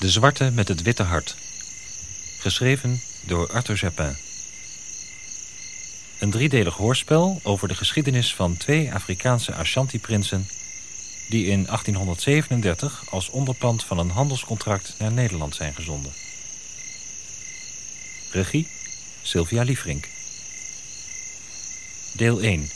De Zwarte met het Witte Hart. Geschreven door Arthur Japin. Een driedelig hoorspel over de geschiedenis van twee Afrikaanse Ashanti-prinsen... die in 1837 als onderpand van een handelscontract naar Nederland zijn gezonden. Regie Sylvia Liefrink. Deel 1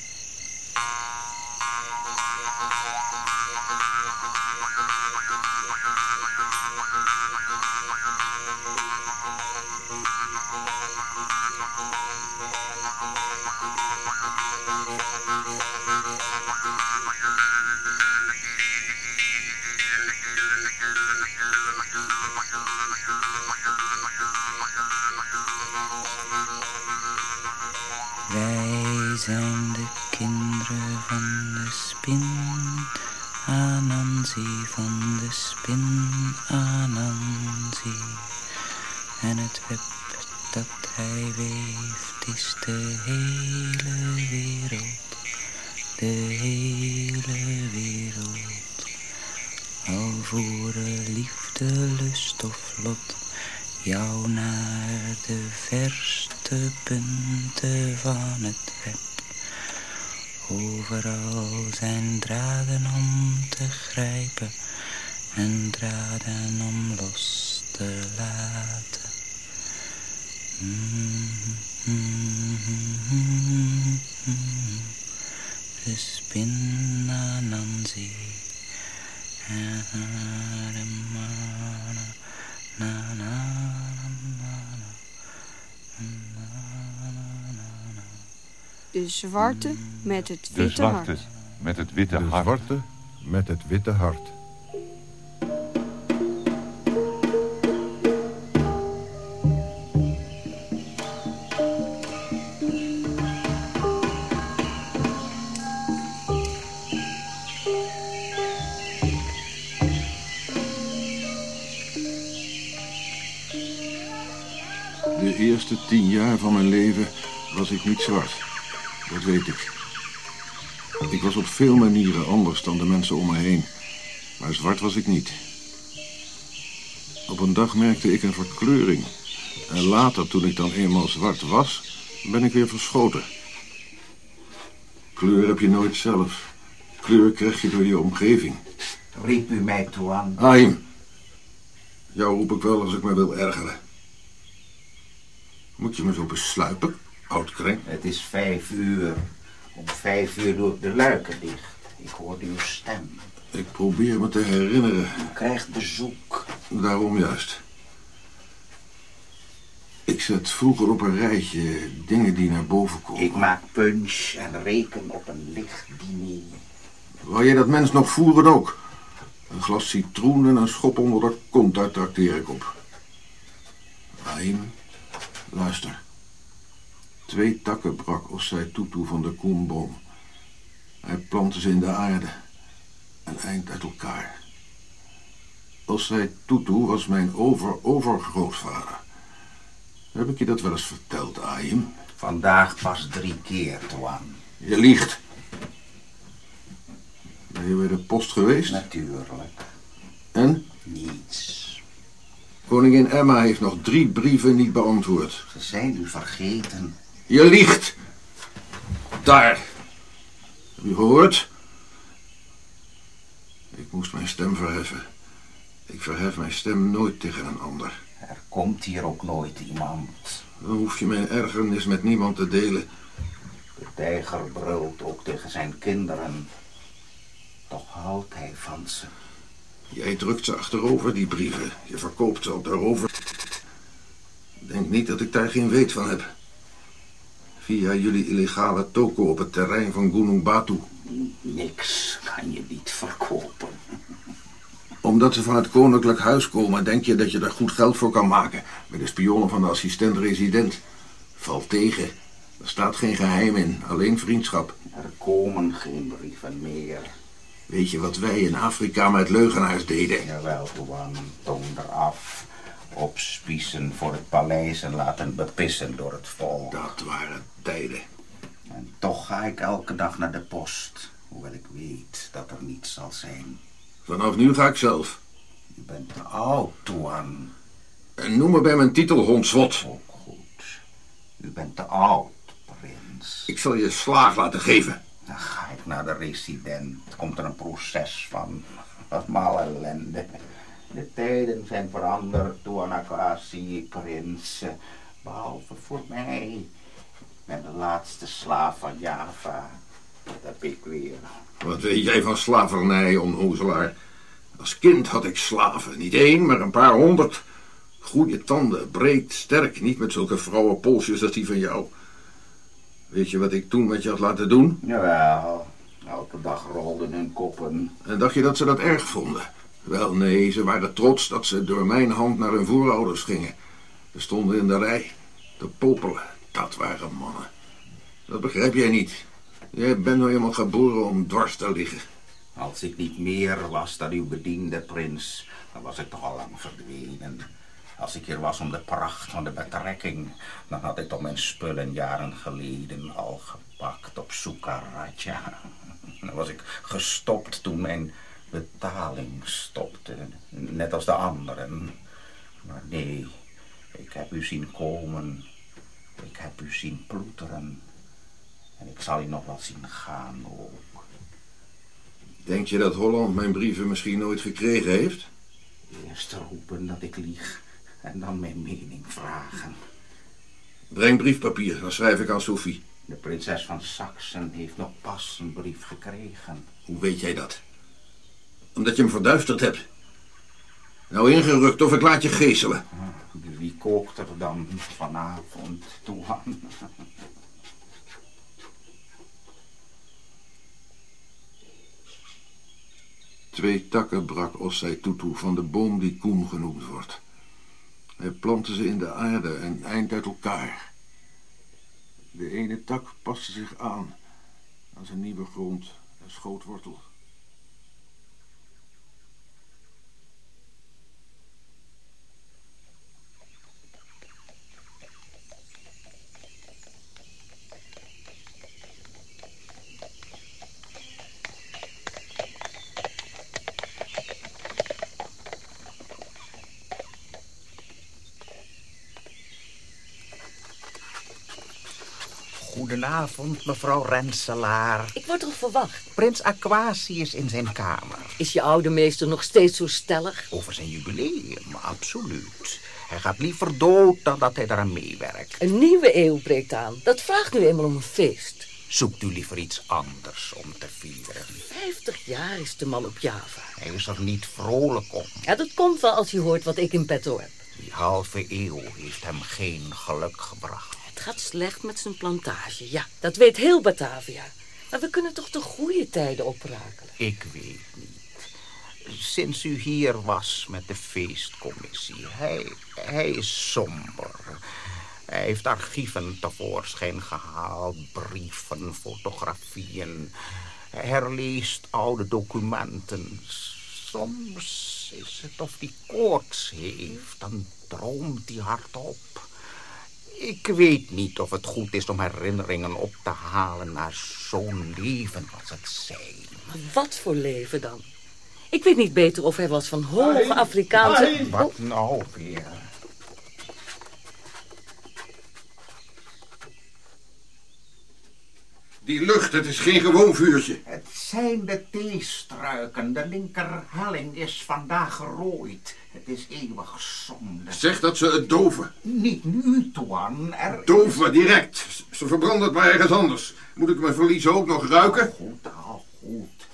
De zwarte met het De witte zwarte hart. met het witte De hart. zwarte met het witte hart. De eerste tien jaar van mijn leven was ik niet zwart. Dat weet ik. Ik was op veel manieren anders dan de mensen om me heen. Maar zwart was ik niet. Op een dag merkte ik een verkleuring. En later, toen ik dan eenmaal zwart was, ben ik weer verschoten. Kleur heb je nooit zelf. Kleur krijg je door je omgeving. Riep u mij toe aan? Aim, jou roep ik wel als ik me wil ergeren. Moet je me zo besluipen, oudkreng? Het is vijf uur. Om vijf uur doe ik de luiken dicht. Ik hoorde uw stem. Ik probeer me te herinneren. U krijgt bezoek. Daarom juist. Ik zet vroeger op een rijtje dingen die naar boven komen. Ik maak punch en reken op een licht diner. Wou jij dat mens nog voeren ook? Een glas citroen en een schop onder de kont, daar trakteer ik op. Aim, luister. Twee takken brak Ossai Tutu van de koenboom. Hij plantte ze in de aarde. Een eind uit elkaar. Ossai Tutu was mijn over-overgrootvader. Heb ik je dat wel eens verteld, Aim? Vandaag pas drie keer, Twan. Je liegt. Ben je bij de post geweest? Natuurlijk. En? Niets. Koningin Emma heeft nog drie brieven niet beantwoord. Ze zijn u vergeten. Je liegt! Daar! Heb je gehoord? Ik moest mijn stem verheffen. Ik verhef mijn stem nooit tegen een ander. Er komt hier ook nooit iemand. Dan hoef je mijn ergernis met niemand te delen. De tijger brult ook tegen zijn kinderen. Toch houdt hij van ze. Jij drukt ze achterover, die brieven. Je verkoopt ze ook daarover. Denk niet dat ik daar geen weet van heb. Via jullie illegale toko op het terrein van Gunung Batu. Niks kan je niet verkopen. Omdat ze van het koninklijk huis komen, denk je dat je daar goed geld voor kan maken. Bij de spionnen van de assistent-resident. Val tegen. Er staat geen geheim in, alleen vriendschap. Er komen geen brieven meer. Weet je wat wij in Afrika met leugenaars deden? Jawel, Twan, tong eraf. Opspiezen voor het paleis en laten bepissen door het volk. Dat waren tijden. En toch ga ik elke dag naar de post. Hoewel ik weet dat er niets zal zijn. Vanaf nu ga ik zelf. U bent te oud, Tuan. En noem me bij mijn titel hondswot. Ook goed. U bent te oud, prins. Ik zal je slaag laten geven. Dan ga ik naar de resident. Komt er een proces van. Allemaal ellende. De tijden zijn veranderd, Tuan Akasi, prins. Behalve voor mij. Ben de laatste slaaf van Java. Dat heb ik weer. Wat weet jij van slavernij, onnozelaar? Als kind had ik slaven. Niet één, maar een paar honderd. Goede tanden, breed, sterk. Niet met zulke vrouwenpolsjes als die van jou. Weet je wat ik toen met je had laten doen? Jawel, elke dag rolden hun koppen. En dacht je dat ze dat erg vonden? Wel, nee, ze waren trots dat ze door mijn hand naar hun voorouders gingen. Ze stonden in de rij, te popelen. Dat waren mannen. Dat begrijp jij niet. Jij bent nou eenmaal geboren om dwars te liggen. Als ik niet meer was dan uw bediende, prins, dan was ik toch al lang verdwenen. Als ik hier was om de pracht van de betrekking, dan had ik toch mijn spullen jaren geleden al gepakt op Sukaraja. Dan was ik gestopt toen mijn betaling stopte, net als de anderen. Maar nee, ik heb u zien komen, ik heb u zien ploeteren. En ik zal u nog wel zien gaan ook. Denk je dat Holland mijn brieven misschien nooit gekregen heeft? Eerst roepen dat ik lieg en dan mijn mening vragen. Breng briefpapier, dan schrijf ik aan Sophie. De prinses van Saxen heeft nog pas een brief gekregen. Hoe weet jij dat? Omdat je hem verduisterd hebt. Nou ingerukt of ik laat je geeselen. Wie kookt er dan vanavond toe aan? Twee takken brak Ossai Tutu van de boom die Koen genoemd wordt. Hij plantte ze in de aarde een eind uit elkaar. De ene tak paste zich aan aan zijn nieuwe grond en schoot Goedenavond, mevrouw Renselaar. Ik word toch verwacht. Prins Aquasi is in zijn kamer. Is je oude meester nog steeds zo stellig? Over zijn jubileum, absoluut. Hij gaat liever dood dan dat hij eraan meewerkt. Een nieuwe eeuw breekt aan. Dat vraagt nu eenmaal om een feest. Zoekt u liever iets anders om te vieren. Vijftig jaar is de man op Java. Hij is er niet vrolijk om. Ja, dat komt wel als je hoort wat ik in petto heb. Die halve eeuw heeft hem geen geluk gebracht. Het gaat slecht met zijn plantage, ja. Dat weet heel Batavia. Maar we kunnen toch de goede tijden oprakelen. Ik weet niet. Sinds u hier was met de feestcommissie, hij, hij is somber. Hij heeft archieven tevoorschijn gehaald, brieven, fotografieën. Hij herleest oude documenten. Soms is het of hij koorts heeft, dan droomt hij hardop. Ik weet niet of het goed is om herinneringen op te halen naar zo'n leven als het zijn. Maar wat voor leven dan? Ik weet niet beter of hij was van hoge Afrikaanse... Wat nou weer? Die lucht, het is geen gewoon vuurtje. Het zijn de theestruiken. De linkerhelling is vandaag gerooid. Het is eeuwig zonde. Zeg dat ze het doven. Niet nu, Tuan. Er Doven, direct. Ze verbranden het maar ergens anders. Moet ik mijn verliezen ook nog ruiken? Goed, al goed.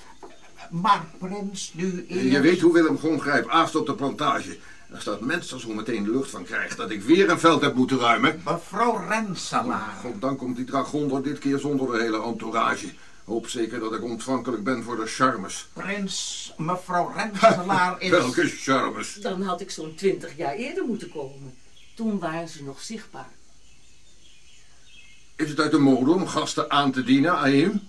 Maar prins, nu eerst... Je weet hoe Willem Gongrijp aast op de plantage. Als dat mens er zo meteen de lucht van krijgt dat ik weer een veld heb moeten ruimen. Mevrouw Renselaar. Dan komt die dragonder dit keer zonder de hele entourage. Hoop zeker dat ik ontvankelijk ben voor de charmes. Prins, mevrouw Renselaar is... Welke charmes? Dan had ik zo'n twintig jaar eerder moeten komen. Toen waren ze nog zichtbaar. Is het uit de mode om gasten aan te dienen, Aim?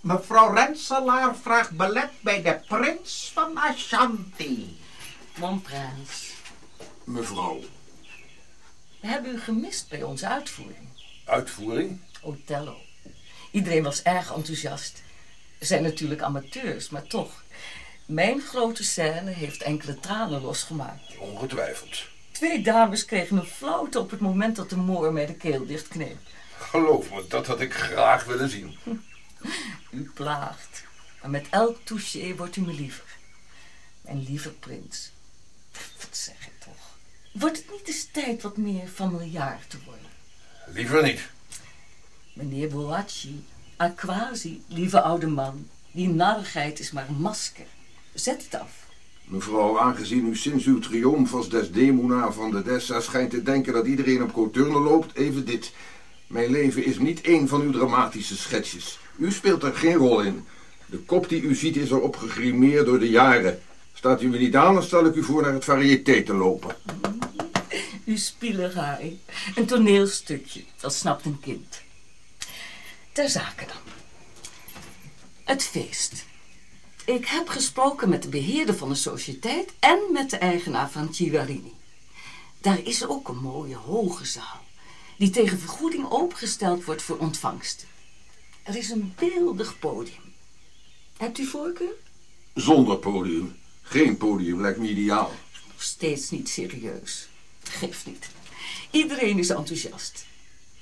Mevrouw Renselaar vraagt belet bij de prins van Ashanti. Mon prins. Mevrouw. We hebben u gemist bij onze uitvoering. Uitvoering? Othello. Iedereen was erg enthousiast. We zijn natuurlijk amateurs, maar toch. Mijn grote scène heeft enkele tranen losgemaakt. Ongetwijfeld. Twee dames kregen een flauwte op het moment dat de moor mij de keel dichtkneep. Geloof me, dat had ik graag willen zien. U plaagt, maar met elk touché wordt u me liever. Mijn lieve prins. Wat zeg ik toch? Wordt het niet eens tijd wat meer familiaar te worden? Liever niet. Meneer Boacci, Aquasi, lieve oude man. Die narigheid is maar een masker. Zet het af. Mevrouw, aangezien u sinds uw triomf als Desdemona van de Dessa schijnt te denken dat iedereen op coturne loopt, even dit. Mijn leven is niet één van uw dramatische schetsjes. U speelt er geen rol in. De kop die u ziet is erop gegrimeerd door de jaren. Staat u me niet aan, dan stel ik u voor naar het variété te lopen. Uw spielerij. Een toneelstukje, dat snapt een kind. Ter zake dan. Het feest. Ik heb gesproken met de beheerder van de sociëteit en met de eigenaar van Chivarini. Daar is ook een mooie hoge zaal, die tegen vergoeding opengesteld wordt voor ontvangst. Er is een beeldig podium. Hebt u voorkeur? Zonder podium. Geen podium lijkt me ideaal. Nog steeds niet serieus. Geeft niet. Iedereen is enthousiast.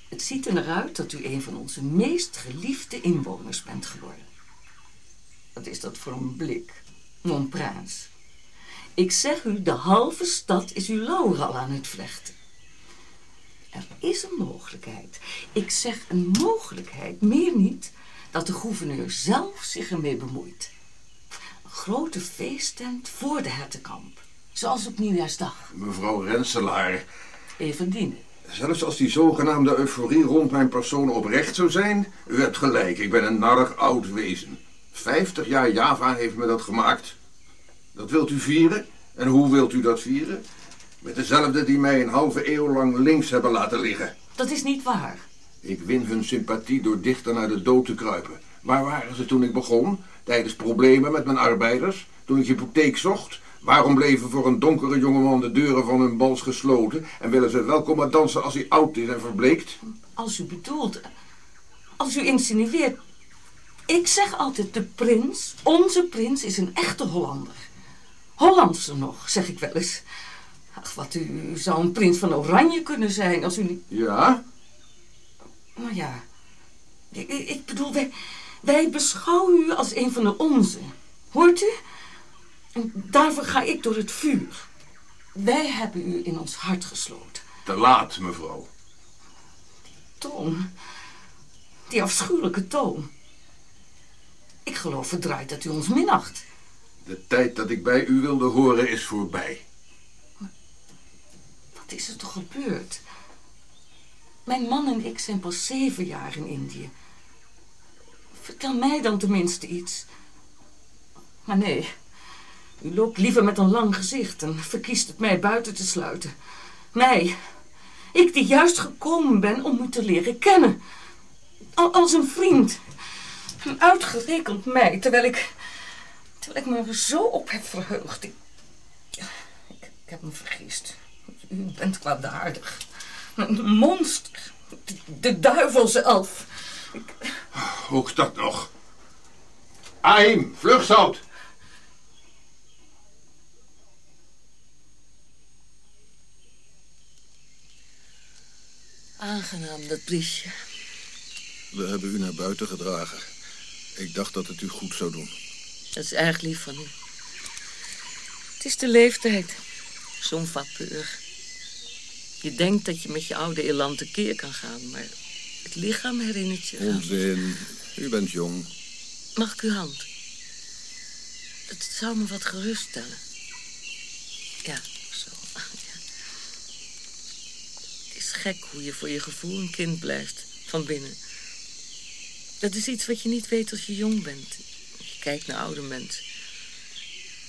Het ziet er naar uit dat u een van onze meest geliefde inwoners bent geworden. Wat is dat voor een blik? Mon prince. Ik zeg u, de halve stad is uw lauwral aan het vlechten. Er is een mogelijkheid. Ik zeg een mogelijkheid, meer niet, dat de gouverneur zelf zich ermee bemoeit. Een grote feesttent voor de hertenkamp. Zoals op nieuwjaarsdag. Mevrouw Renselaar, Even dienen. Zelfs als die zogenaamde euforie rond mijn persoon oprecht zou zijn, u hebt gelijk, ik ben een narrig oud wezen. Vijftig jaar Java heeft me dat gemaakt. Dat wilt u vieren? En hoe wilt u dat vieren? Met dezelfde die mij een halve eeuw lang links hebben laten liggen. Dat is niet waar. Ik win hun sympathie door dichter naar de dood te kruipen. Waar waren ze toen ik begon? Tijdens problemen met mijn arbeiders? Toen ik hypotheek zocht? Waarom bleven voor een donkere jongeman de deuren van hun bals gesloten? En willen ze wel komen dansen als hij oud is en verbleekt? Als u bedoelt, als u insinueert. Ik zeg altijd, de prins, onze prins, is een echte Hollander. Hollandse nog, zeg ik wel eens. Ach, wat, u, u zou een prins van Oranje kunnen zijn als u niet... Ja? Maar ja, ik, ik- ik bedoel, wij, wij beschouwen u als een van de onze. Hoort u? En daarvoor ga ik door het vuur. Wij hebben u in ons hart gesloten. Te laat, mevrouw. Toon. Die afschuwelijke toon. Ik geloof verdraaid dat u ons minacht. De tijd dat ik bij u wilde horen is voorbij. Wat is er toch gebeurd? Mijn man en ik zijn pas zeven jaar in Indië. Vertel mij dan tenminste iets. Maar nee, u loopt liever met een lang gezicht en verkiest het mij buiten te sluiten. Mij, ik die juist gekomen ben om u te leren kennen. Al- Als een vriend. En uitgerekend mij, terwijl ik, terwijl ik me er zo op heb verheugd. Ik, ik, ik heb me vergist. U bent kwaadaardig. Een monster. De, duivel zelf. Ook dat nog. Aim, vlugzout! Aangenaam, dat briesje. We hebben u naar buiten gedragen. Ik dacht dat het u goed zou doen. Dat is erg lief van u. Het is de leeftijd. Zo'n vapeur. Je denkt dat je met je oude elan tekeer kan gaan, maar het lichaam herinnert je. Onzin. U bent jong. Mag ik uw hand? Het zou me wat geruststellen. Ja. Het is gek hoe je voor je gevoel een kind blijft, van binnen. Dat is iets wat je niet weet als je jong bent. Je kijkt naar oude mensen.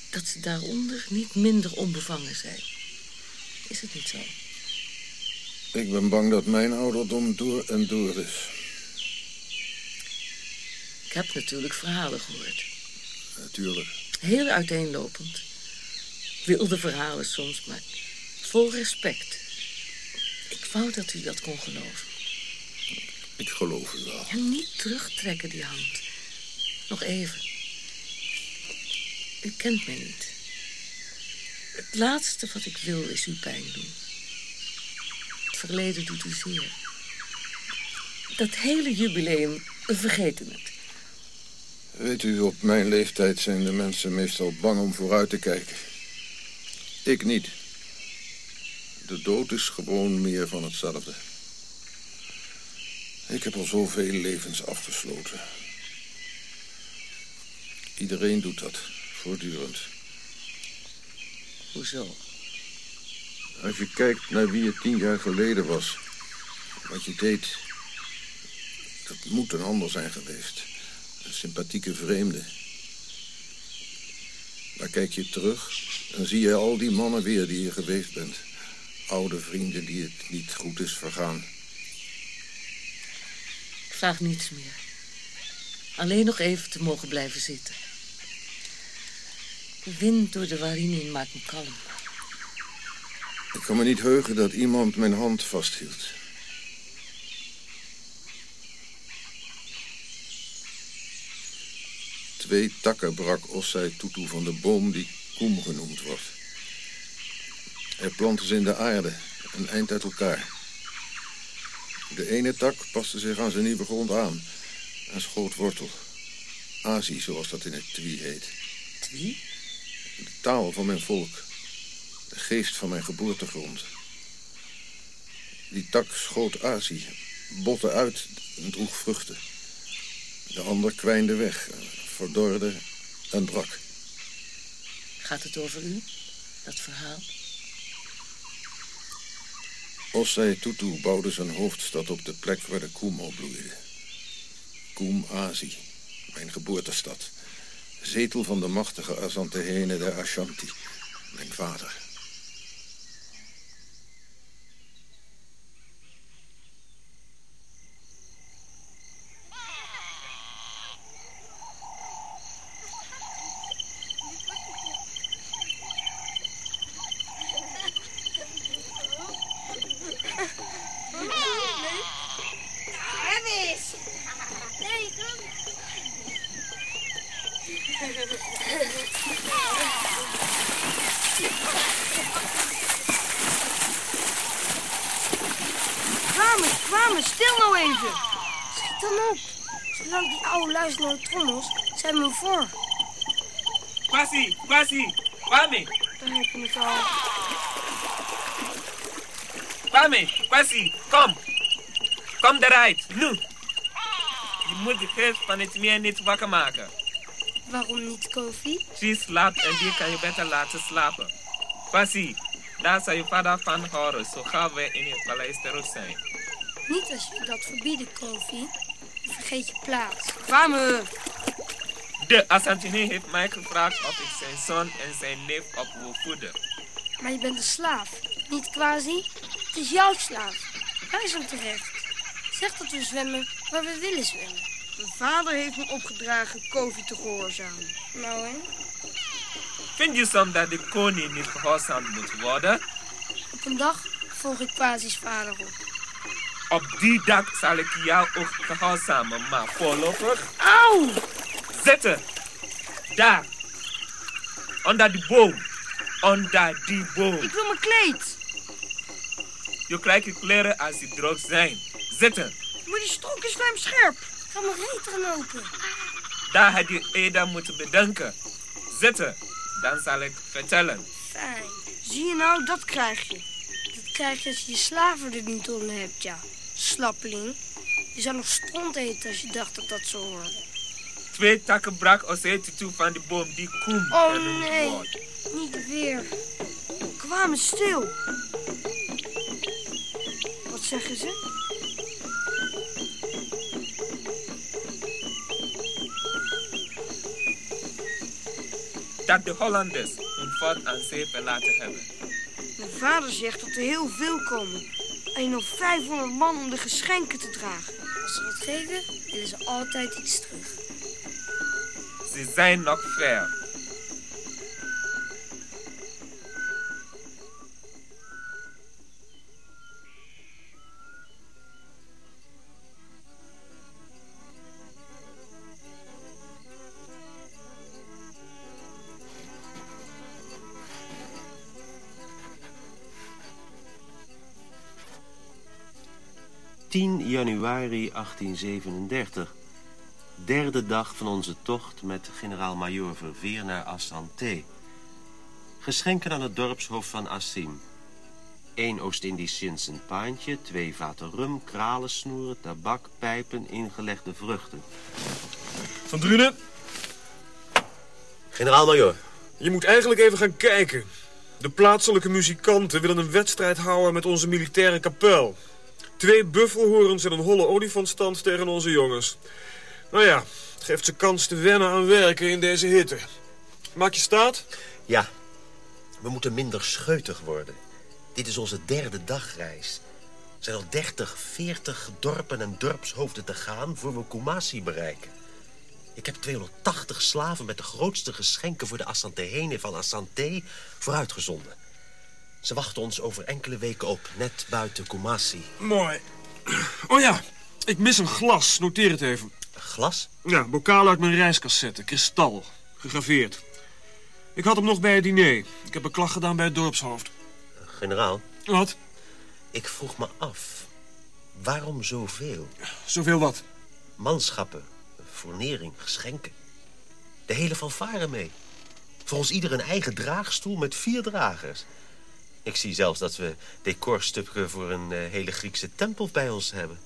Dat ze daaronder niet minder onbevangen zijn. Is het niet zo? Ik ben bang dat mijn ouderdom door en door is. Ik heb natuurlijk verhalen gehoord. Natuurlijk. Heel uiteenlopend. Wilde verhalen soms, maar vol respect. Wou dat u dat kon geloven. Ik geloof u wel. En niet terugtrekken, die hand. Nog even. U kent mij niet. Het laatste wat ik wil is u pijn doen. Het verleden doet u zeer. Dat hele jubileum, we vergeten het. Weet u, op mijn leeftijd zijn de mensen meestal bang om vooruit te kijken. Ik niet. De dood is gewoon meer van hetzelfde. Ik heb al zoveel levens afgesloten. Iedereen doet dat, voortdurend. Hoezo? Als je kijkt naar wie je tien jaar geleden was, wat je deed, dat moet een ander zijn geweest. Een sympathieke vreemde. Maar kijk je terug, dan zie je al die mannen weer die je geweest bent. Oude vrienden die het niet goed is vergaan. Ik vraag niets meer. Alleen nog even te mogen blijven zitten. De wind door de warinien maakt me kalm. Ik kan me niet heugen dat iemand mijn hand vasthield. Twee takken brak Ossai Tutu van de boom die Koem genoemd wordt. Hij plantte ze in de aarde, een eind uit elkaar. De ene tak paste zich aan zijn nieuwe grond aan en schoot wortel. Azië, zoals dat in het Twi heet. Twi? De taal van mijn volk. De geest van mijn geboortegrond. Die tak schoot Azië, botte uit en droeg vruchten. De ander kwijnde weg, verdorde en brak. Gaat het over u, dat verhaal? Ossai Tutu bouwde zijn hoofdstad op de plek waar de Koem opbloeide. Koem Azi, mijn geboortestad. Zetel van de machtige Azantehene der Ashanti, mijn vader. Stil nou even. Schiet dan op. Zolang die oude luistert naar de trommels, zijn we hem voor. Kwasi, Kwasi, Kwame, Dan heb je het al. Kwame, Kwasi, kom. Kom eruit, nu. Je moet de geest van het meer niet wakker maken. Waarom niet, Kofi? She slaapt en die kan je beter laten slapen. Kwasi, daar zal je vader van horen, zo gauw we in het paleis terug zijn. Niet als je dat verbieden, Kofi. Je vergeet je plaats. Kwamen. De Asantine heeft mij gevraagd of ik zijn zoon en zijn neef op wil voeden. Maar je bent een slaaf, niet quasi. Het is jouw slaaf. Wijs hem terecht. Zeg dat we zwemmen waar we willen zwemmen. Mijn vader heeft me opgedragen Kofi te gehoorzamen. Nou en? Vind je soms dat de koning niet gehoorzaamd moet worden? Op een dag volg ik quasi's vader op. Op die dag zal ik jou ook gehoorzamen, maar voorlopig... Auw! Zitten! Daar! Onder die boom! Onder die boom! Ik wil mijn kleed. Je krijgt je kleren als die droog zijn. Zitten! Maar die stok is scherp. Ga mijn reet erin open. Daar had je eerder moeten bedenken. Zitten! Dan zal ik vertellen. Fijn. Zie je nou, dat krijg je. Dat krijg je als je je slaven er niet onder hebt, ja. Slappeling. Je zou nog stront eten als je dacht dat dat zo hoorde. Twee takken brak Ossetie toe van die boom die koem Oh nee, niet weer. Kwamen stil. Wat zeggen ze? Dat de Hollanders hun fort aan zee verlaten hebben. Mijn vader zegt dat er heel veel komen. En nog 500 man om de geschenken te dragen. Als ze wat geven, willen ze altijd iets terug. Ze zijn nog ver. 10 januari 1837. Derde dag van onze tocht met generaal-majoor Verveer naar Assanté. Geschenken aan het dorpshoofd van Assim. Eén Oost-Indisch sinds een paantje, twee vaten rum, kralensnoeren, tabak, pijpen, ingelegde vruchten. Van Drunen, Generaal-majoor. je moet eigenlijk even gaan kijken. De plaatselijke muzikanten willen een wedstrijd houden met onze militaire kapel. Twee buffelhorens en een holle olifantstand tegen onze jongens. Nou ja, het geeft ze kans te wennen aan werken in deze hitte. Maak je staat? Ja, we moeten minder scheutig worden. Dit is onze derde dagreis. Er zijn al 30, 40 dorpen en dorpshoofden te gaan voor we Kumasi bereiken. Ik heb 280 slaven met de grootste geschenken voor de Assantehene van Asante vooruitgezonden. Ze wachten ons over enkele weken op, net buiten Kumasi. Mooi. Oh ja, ik mis een glas. Noteer het even. Glas? Ja, bokaal uit mijn reiscassette. Kristal. Gegraveerd. Ik had hem nog bij het diner. Ik heb een klacht gedaan bij het dorpshoofd. Generaal? Wat? Ik vroeg me af, waarom zoveel? Zoveel wat? Manschappen, fournering, geschenken. De hele fanfare mee. Voor ons ieder een eigen draagstoel met vier dragers. Ik zie zelfs dat we decorstukken voor een eh, hele Griekse tempel bij ons hebben.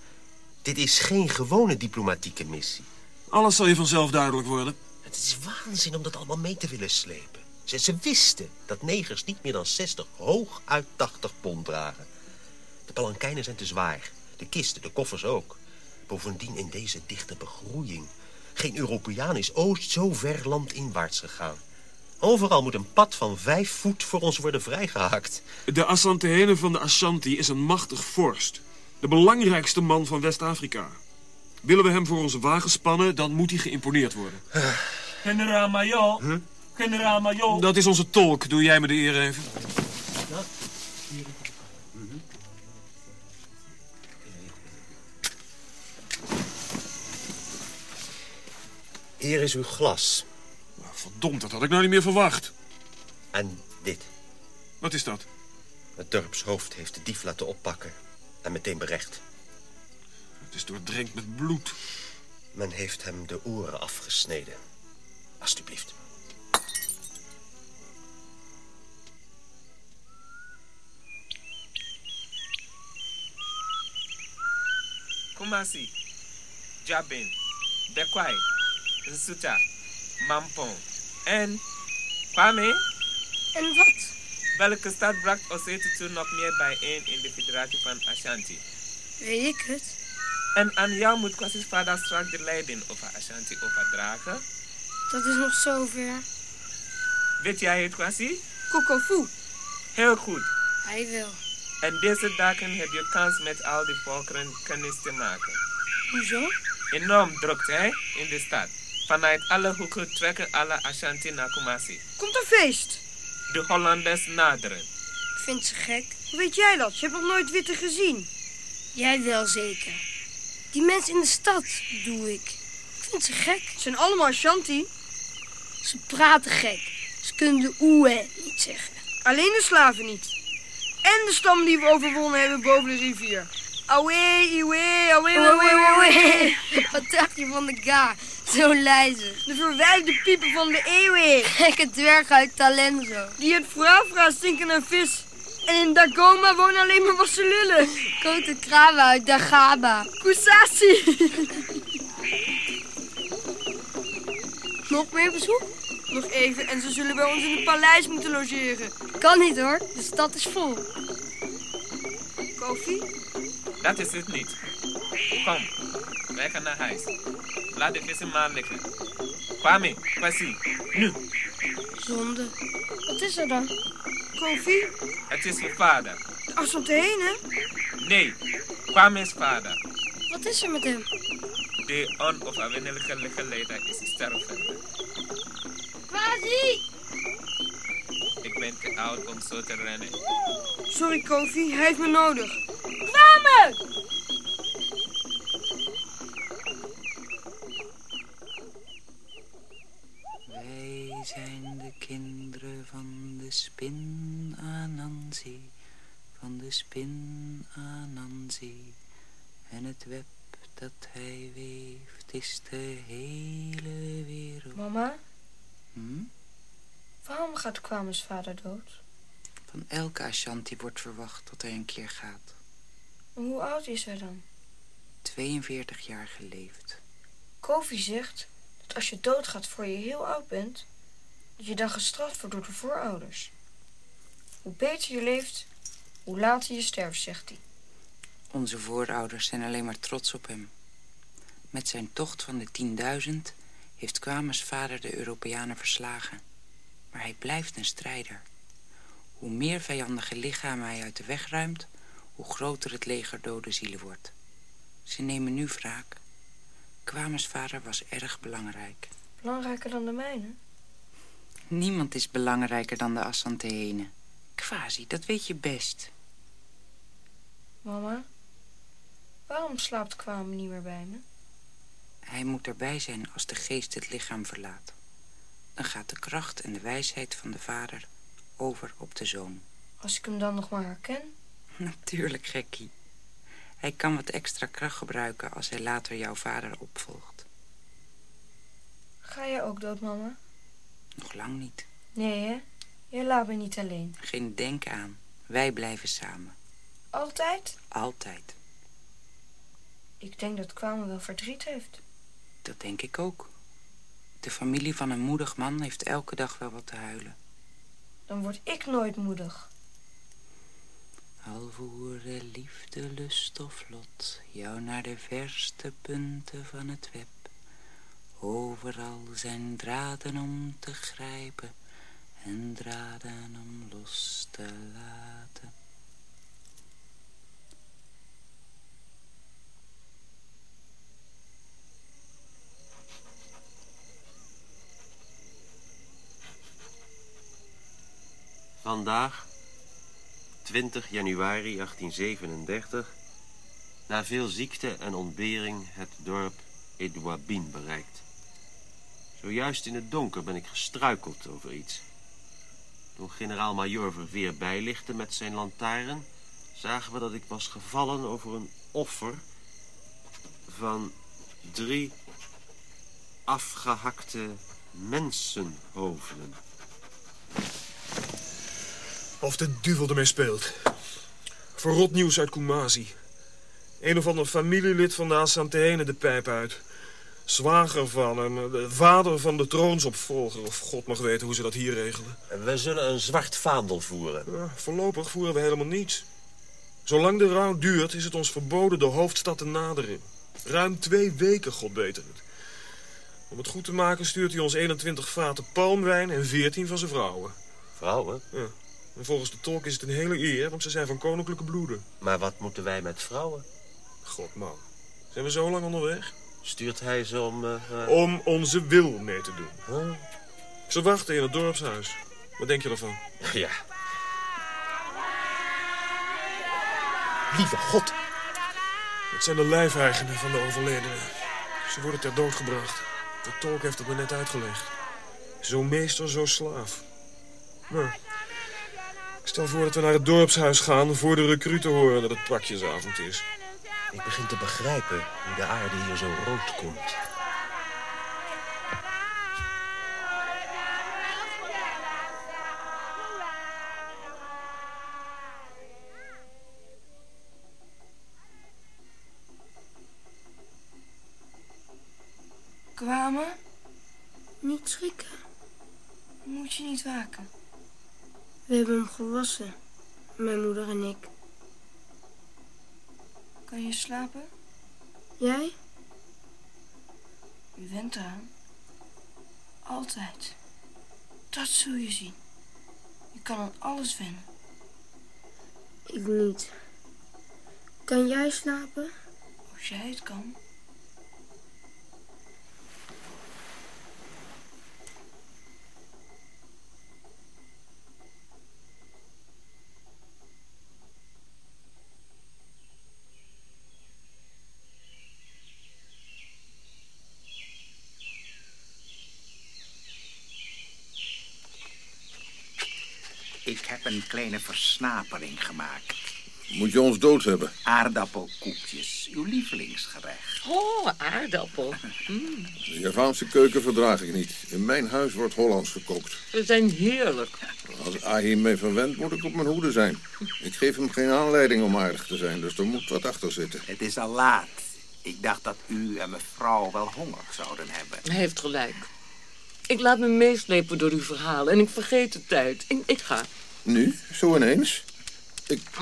Dit is geen gewone diplomatieke missie. Alles zal je vanzelf duidelijk worden. Het is waanzin om dat allemaal mee te willen slepen. Ze, ze wisten dat negers niet meer dan 60, hooguit 80 pond dragen. De palankijnen zijn te zwaar. De kisten, de koffers ook. Bovendien in deze dichte begroeiing. Geen Europeaan is ooit zo ver landinwaarts gegaan. Overal moet een pad van vijf voet voor ons worden vrijgehaakt. De Assantehene van de Ashanti is een machtig vorst. De belangrijkste man van West-Afrika. Willen we hem voor onze wagen spannen, dan moet hij geïmponeerd worden. Generaal-majoor. Generaal-majoor. Dat is onze tolk. Doe jij me de eer even. Hier is uw glas. Verdomd, dat had ik nou niet meer verwacht. En dit. Wat is dat? Het dorpshoofd heeft de dief laten oppakken. En meteen berecht. Het is doordrenkt met bloed. Men heeft hem de oren afgesneden. Alsjeblieft. Kumasi, Jabin, Dekwai, Nsuta, Mampong en Kwame. En wat? Welke stad bracht toen nog meer bijeen in de federatie van Ashanti? Weet ik het? En aan jou moet Kwasi's vader straks de leiding over Ashanti overdragen. Dat is nog zover. Weet jij het, Kwasi? Kokofu. Heel goed. Hij wil. En deze dagen heb je kans met al die volkeren kennis te maken. Hoezo? Enorm drukte, hè, in de stad. Vanuit alle hoeken trekken alle Ashanti naar Kumasi. Komt er feest? De Hollanders naderen. Ik vind ze gek. Hoe weet jij dat? Je hebt nog nooit witte gezien. Jij wel zeker. Die mensen in de stad, doe ik. Ik vind ze gek. Ze zijn allemaal Ashanti. Ze praten gek. Ze kunnen de oe niet zeggen. Alleen de slaven niet. En de stam die we overwonnen hebben boven de rivier. Awee, iwee, awee, awee, awee. Wat dacht je van de ga? Zo lijzig. De verwijde piepen van de eeuwen. Gekke dwerg uit Talenzo. Die het Frafra stinken naar vis. En in Dagoma wonen alleen maar wasselullen. Kote kramen uit Dagaba. Kusasi. Nog meer bezoek? Nog even en ze zullen bij ons in het paleis moeten logeren. Kan niet hoor, de stad is vol. Koffie? Dat is het niet. Kom, wij gaan naar huis. Laat de vissen maar liggen. Kwame, Kwasi, nu. Zonde. Wat is er dan? Koffie? Het is je vader. De afstand heen, hè? Nee, Kwame's vader. Wat is er met hem? De onoverwinnelijke leider is stervende. Quasi! Ik ben te oud om zo te rennen. Sorry, Koffie. Hij heeft me nodig. Wij zijn de kinderen van de spin Anansi, van de spin Anansi. En het web dat hij weeft is de hele wereld. Mama, Hm? waarom gaat Kwames vader dood? Van elke Ashanti wordt verwacht dat hij een keer gaat. Hoe oud is hij dan? 42 jaar geleefd. Kofi zegt dat als je doodgaat voor je heel oud bent, dat je dan gestraft wordt door de voorouders. Hoe beter je leeft, hoe later je sterft, zegt hij. Onze voorouders zijn alleen maar trots op hem. Met zijn tocht van de 10.000 heeft Kwames vader de Europeanen verslagen. Maar hij blijft een strijder. Hoe meer vijandige lichamen hij uit de weg ruimt, hoe groter het leger dode zielen wordt. Ze nemen nu wraak. Kwames vader was erg belangrijk. Belangrijker dan de mijne. Niemand is belangrijker dan de Assanteënen. Quasi, dat weet je best. Mama, waarom slaapt Kwame niet meer bij me? Hij moet erbij zijn als de geest het lichaam verlaat. Dan gaat de kracht en de wijsheid van de vader over op de zoon. Als ik hem dan nog maar herken? Natuurlijk, gekkie. Hij kan wat extra kracht gebruiken als hij later jouw vader opvolgt. Ga jij ook dood, mama? Nog lang niet. Nee, hè? Jij laat me niet alleen. Geen denk aan. Wij blijven samen. Altijd? Altijd. Ik denk dat Kwame wel verdriet heeft. Dat denk ik ook. De familie van een moedig man heeft elke dag wel wat te huilen. Dan word ik nooit moedig. Al voerde liefde, lust of lot jou naar de verste punten van het web. Overal zijn draden om te grijpen en draden om los te laten. Vandaag, 20 januari 1837, na veel ziekte en ontbering het dorp Edouabine bereikt. Zojuist in het donker ben ik gestruikeld over iets. Toen generaal-majoor Verveer bijlichtte met zijn lantaarn... zagen we dat ik was gevallen over een offer... van drie afgehakte mensenhoofden. Of de duivel ermee speelt. Verrot nieuws uit Kumasi. Een of ander familielid van de Asantehene de pijp uit. Zwager van en eh, de vader van de troonsopvolger. Of god mag weten hoe ze dat hier regelen. We zullen een zwart vaandel voeren. Ja, voorlopig voeren we helemaal niets. Zolang de rouw duurt, is het ons verboden de hoofdstad te naderen. Ruim twee weken, god beter het. Om het goed te maken stuurt hij ons 21 vaten palmwijn en 14 van zijn vrouwen. Vrouwen? Ja. En volgens de tolk is het een hele eer, want ze zijn van koninklijke bloeden. Maar wat moeten wij met vrouwen? God, man. Zijn we zo lang onderweg? Stuurt hij ze om... eh, eh, Om onze wil mee te doen. huh? Ze wachten in het dorpshuis. Wat denk je ervan? Ja. Lieve God. Het zijn de lijfeigenen van de overledenen. Ze worden ter dood gebracht. De tolk heeft het me net uitgelegd. Zo meester, zo slaaf. Ik stel voor dat we naar het dorpshuis gaan... voor de recruten horen dat het pakjesavond is. Ik begin te begrijpen hoe de aarde hier zo rood komt. Kwame, Niet schrikken. Moet je niet waken. We hebben hem gewassen. Mijn moeder en ik. Kan je slapen? Jij? Je went eraan. Altijd. Dat zul je zien. Je kan aan alles wennen. Ik niet. Kan jij slapen? Als jij het kan. Ik heb een kleine versnapering gemaakt. Moet je ons dood hebben? Aardappelkoekjes, uw lievelingsgerecht. Oh, aardappel. Mm, De Javaanse keuken verdraag ik niet. In mijn huis wordt Hollands gekookt. ze zijn heerlijk. Als Ahim mij verwendt, moet ik op mijn hoede zijn. Ik geef hem geen aanleiding om aardig te zijn, dus er moet wat achter zitten. Het is al laat. Ik dacht dat u en mevrouw wel honger zouden hebben. Hij heeft gelijk. Ik laat me meeslepen door uw verhalen en ik vergeet de tijd. Ik, ik ga. Nu? Zo ineens?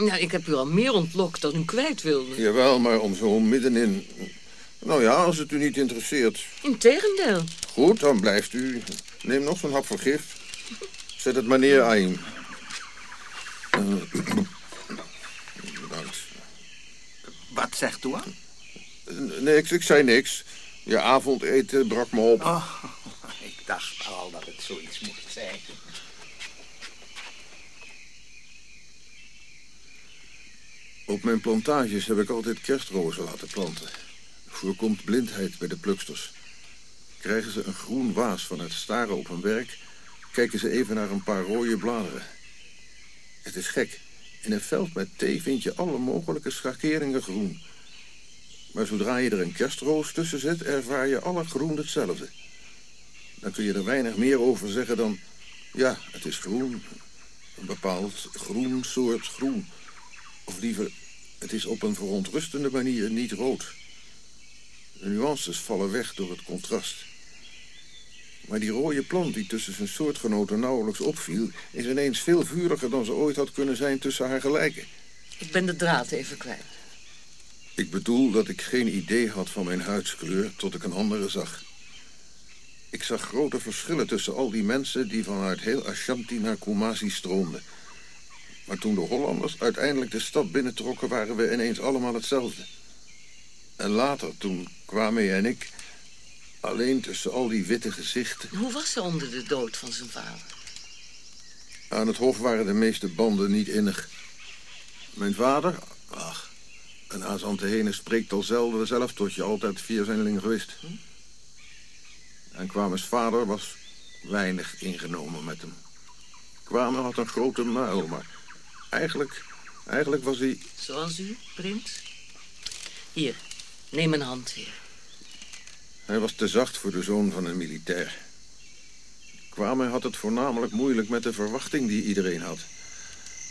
Ja, ik heb u al meer ontlokt dan u kwijt wilde. Jawel, maar om zo middenin... Nou ja, als het u niet interesseert. Integendeel. Goed, dan blijft u. Neem nog zo'n hap vergif. Zet het maar neer, Ahim. Eh, Bedankt. Wat zegt u aan? Niks, ik zei niks. Je avondeten brak me op. Oh, ik dacht al dat het zoiets moest zijn. Op mijn plantages heb ik altijd kerstrozen laten planten. Voorkomt blindheid bij de pluksters. Krijgen ze een groen waas van het staren op hun werk... kijken ze even naar een paar rode bladeren. Het is gek. In een veld met thee vind je alle mogelijke schakeringen groen. Maar zodra je er een kerstroos tussen zet... ervaar je alle groen hetzelfde. Dan kun je er weinig meer over zeggen dan... ja, het is groen. Een bepaald groen soort groen. Of liever, het is op een verontrustende manier niet rood. De nuances vallen weg door het contrast. Maar die rode plant die tussen zijn soortgenoten nauwelijks opviel... is ineens veel vuriger dan ze ooit had kunnen zijn tussen haar gelijken. Ik ben de draad even kwijt. Ik bedoel dat ik geen idee had van mijn huidskleur tot ik een andere zag. Ik zag grote verschillen tussen al die mensen die vanuit heel Ashanti naar Kumasi stroomden. Maar toen de Hollanders uiteindelijk de stad binnentrokken, waren we ineens allemaal hetzelfde. En later, toen Kwame en ik, alleen tussen al die witte gezichten... Hoe was ze onder de dood van zijn vader? Aan het hof waren de meeste banden niet innig. Mijn vader, ach, een Azantehene spreekt al zelden zelf tot je altijd vierzendeling geweest. En Kwames vader was weinig ingenomen met hem. Kwame had een grote muil, maar eigenlijk, eigenlijk was hij... Zoals u, prins? Hier, neem mijn hand weer. Hij was te zacht voor de zoon van een militair. Kwame had het voornamelijk moeilijk met de verwachting die iedereen had.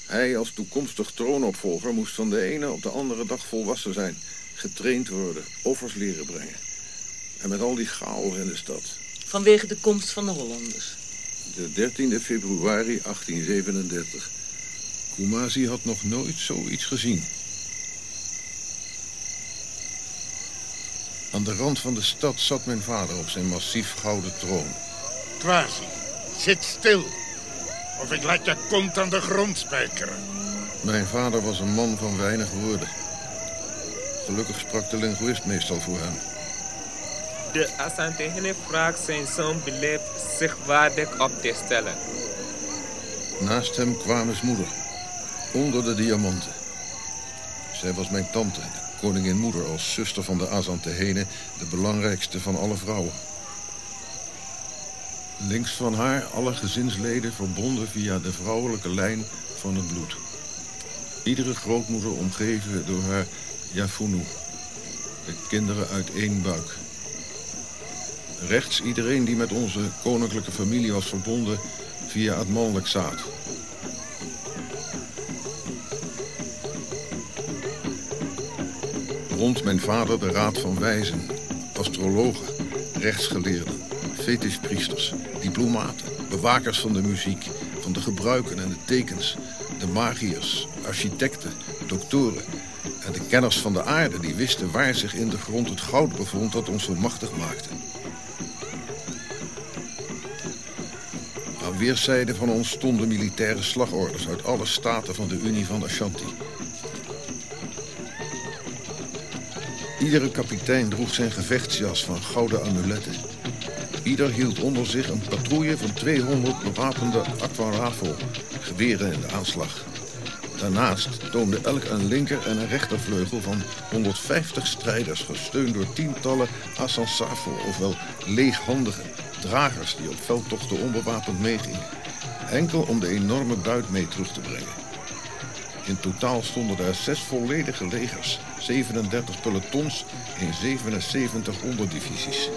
Hij als toekomstig troonopvolger moest van de ene op de andere dag volwassen zijn. Getraind worden, offers leren brengen. En met al die chaos in de stad. Vanwege de komst van de Hollanders. De 13e februari 1837. Kumasi had nog nooit zoiets gezien. Aan de rand van de stad zat mijn vader op zijn massief gouden troon. Quasi, zit stil. Of ik laat je kont aan de grond spijkeren. Mijn vader was een man van weinig woorden. Gelukkig sprak de linguist meestal voor hem. De Asantehene vraagt zijn zoon beleefd zich waardig op te stellen. Naast hem kwam zijn moeder, onder de diamanten. Zij was mijn tante, de koningin moeder, als zuster van de Azantehene, de belangrijkste van alle vrouwen. Links van haar alle gezinsleden verbonden via de vrouwelijke lijn van het bloed. Iedere grootmoeder omgeven door haar Yafunu, de kinderen uit één buik. Rechts iedereen die met onze koninklijke familie was verbonden via het mannelijk zaad. Rond mijn vader de raad van wijzen, astrologen, rechtsgeleerden, fetishpriesters, diplomaten, bewakers van de muziek, van de gebruiken en de tekens, de magiërs, architecten, doktoren en de kenners van de aarde die wisten waar zich in de grond het goud bevond dat ons zo machtig maakte. Aan weerszijden van ons stonden militaire slagorders uit alle staten van de Unie van Ashanti. Iedere kapitein droeg zijn gevechtsjas van gouden amuletten. Ieder hield onder zich een patrouille van 200 bewapende aquarafo, geweren in de aanslag. Daarnaast toonde elk een linker- en een rechtervleugel van 150 strijders... gesteund door tientallen Asansafo, ofwel leeghandige dragers... die op veldtochten onbewapend meegingen. Enkel om de enorme buit mee terug te brengen. In totaal stonden er zes volledige legers, 37 pelotons in 77 onderdivisies.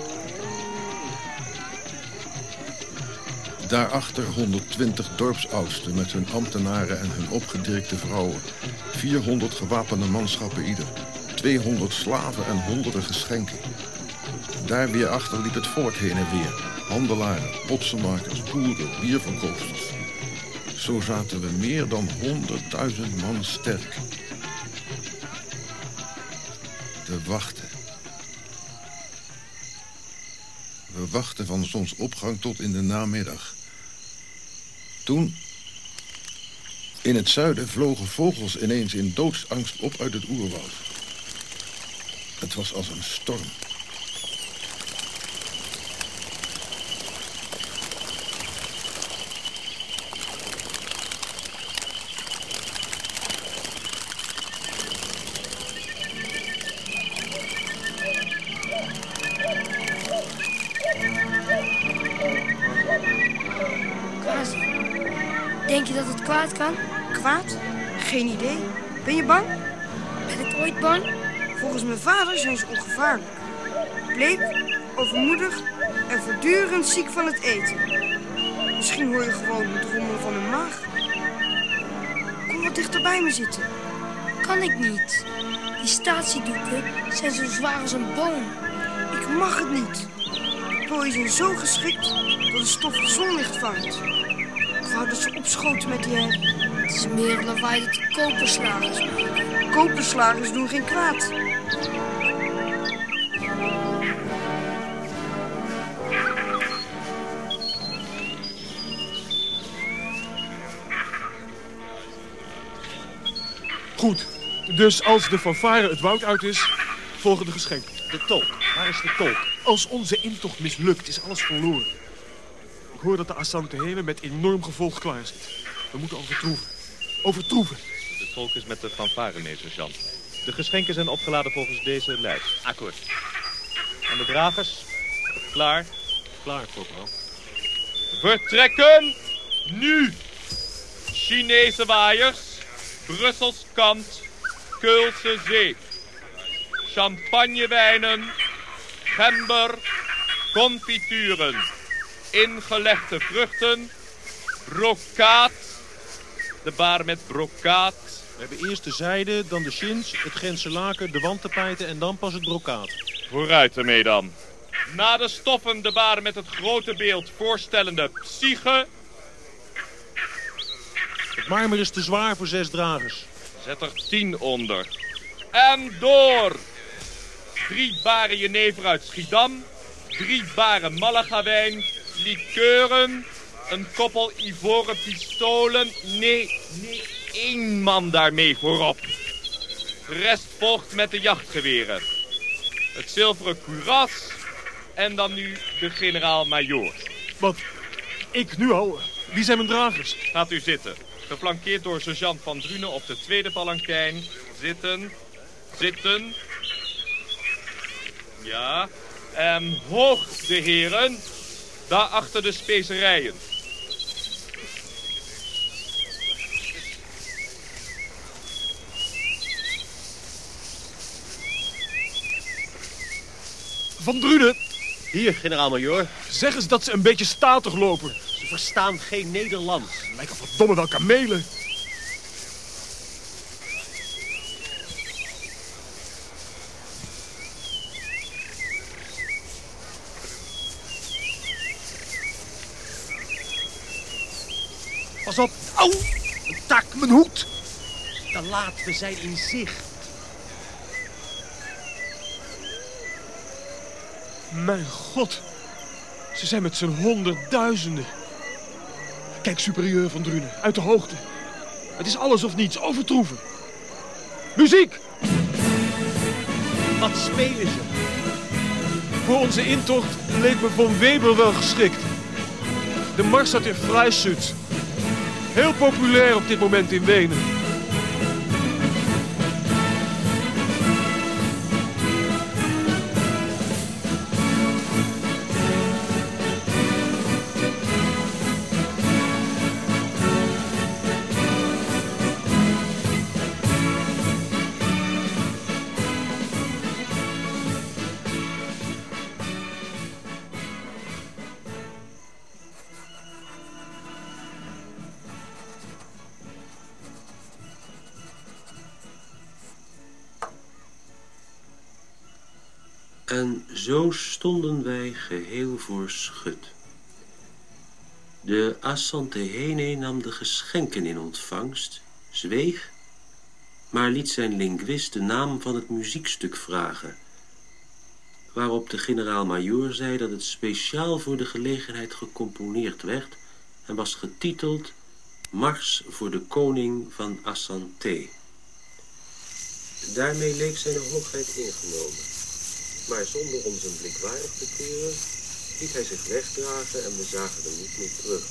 Daarachter 120 dorpsoudsten met hun ambtenaren en hun opgedirkte vrouwen. 400 gewapende manschappen ieder. 200 slaven en honderden geschenken. Daar weer achter liep het volk heen en weer. Handelaren, potsenmakers, boeren, bierverkoopsters. Zo zaten we meer dan 100.000 man sterk. Te wachten. We wachten van zonsopgang tot in de namiddag. Toen... In het zuiden vlogen vogels ineens in doodsangst op uit het oerwoud. Het was als een storm. Geen idee. Ben je bang? Ben ik ooit bang? Volgens mijn vader zijn ze ongevaarlijk. Bleek, overmoedig en voortdurend ziek van het eten. Misschien hoor je gewoon het rommelen van hun maag. Kom wat dichter bij me zitten. Kan ik niet. Die statiedoeken zijn zo zwaar als een boom. Ik mag het niet. De plooien zijn zo geschikt dat de stof zonlicht vangt. Ik wou dat ze opschoten met die. Het is meer lawaai dat de koperslagers maken. Koperslagers doen geen kwaad. Goed. Dus als de fanfare het woud uit is, volgen de geschenken. De tolk. Waar is de tolk? Als onze intocht mislukt, is alles verloren. Ik hoor dat de Assante Hele met enorm gevolg klaar zit. We moeten overtroeven. Overtroeven. De tolk is met de fanfare mee, sergeant. De geschenken zijn opgeladen volgens deze lijst. Akkoord. En de dragers? Klaar? Klaar, corporaal. Vertrekken! Nu! Chinese waaiers, Brussels kant, Keulse zee. Champagnewijnen, gember, confituren, ingelegde vruchten, brokaat, de baar met brokaat. We hebben eerst de zijde, dan de chins, het Gentse laken, de wandtapijten en dan pas het brokaat. Vooruit ermee dan. Na de stoffen de baar met het grote beeld voorstellende psyche. Het marmer is te zwaar voor zes dragers. Zet er tien onder. En door. Drie baren jenever uit Schiedam. Drie baren Malagawijn. Likeuren. Een koppel ivoren pistolen. Nee, nee, één man daarmee voorop. De rest volgt met de jachtgeweren. Het zilveren kuras. En dan nu de generaal-majoor. Wat? Ik nu al? Wie zijn mijn dragers? Gaat u zitten. Geflankeerd door sergeant Van Drunen op de tweede palankijn. Zitten. Zitten. Ja. En hoog, de heren. Daar achter de specerijen. Van Drunen. Hier, generaal-majoor. Zeg eens dat ze een beetje statig lopen. Ze verstaan geen Nederlands. Lijken verdomme wel kamelen. Pas op. Au! Een tak, mijn hoed. Te laat, we zijn in zicht. Mijn god. Ze zijn met z'n honderdduizenden. Kijk, superieur van Drunen, uit de hoogte. Het is alles of niets, overtroeven. Muziek! Wat spelen ze? Voor onze intocht leek me Von Weber wel geschikt. De Mars uit in Freischütz. Heel populair op dit moment in Wenen. Geheel voor schut. De Assantehene nam de geschenken in ontvangst, zweeg, maar liet zijn linguist de naam van het muziekstuk vragen, waarop de generaal-majoor zei dat het speciaal voor de gelegenheid gecomponeerd werd en was getiteld Mars voor de koning van Assante. Daarmee leek zijn hoogheid ingenomen, maar zonder ons een blik waardig te keren, liet hij zich wegdragen en we zagen hem niet meer terug.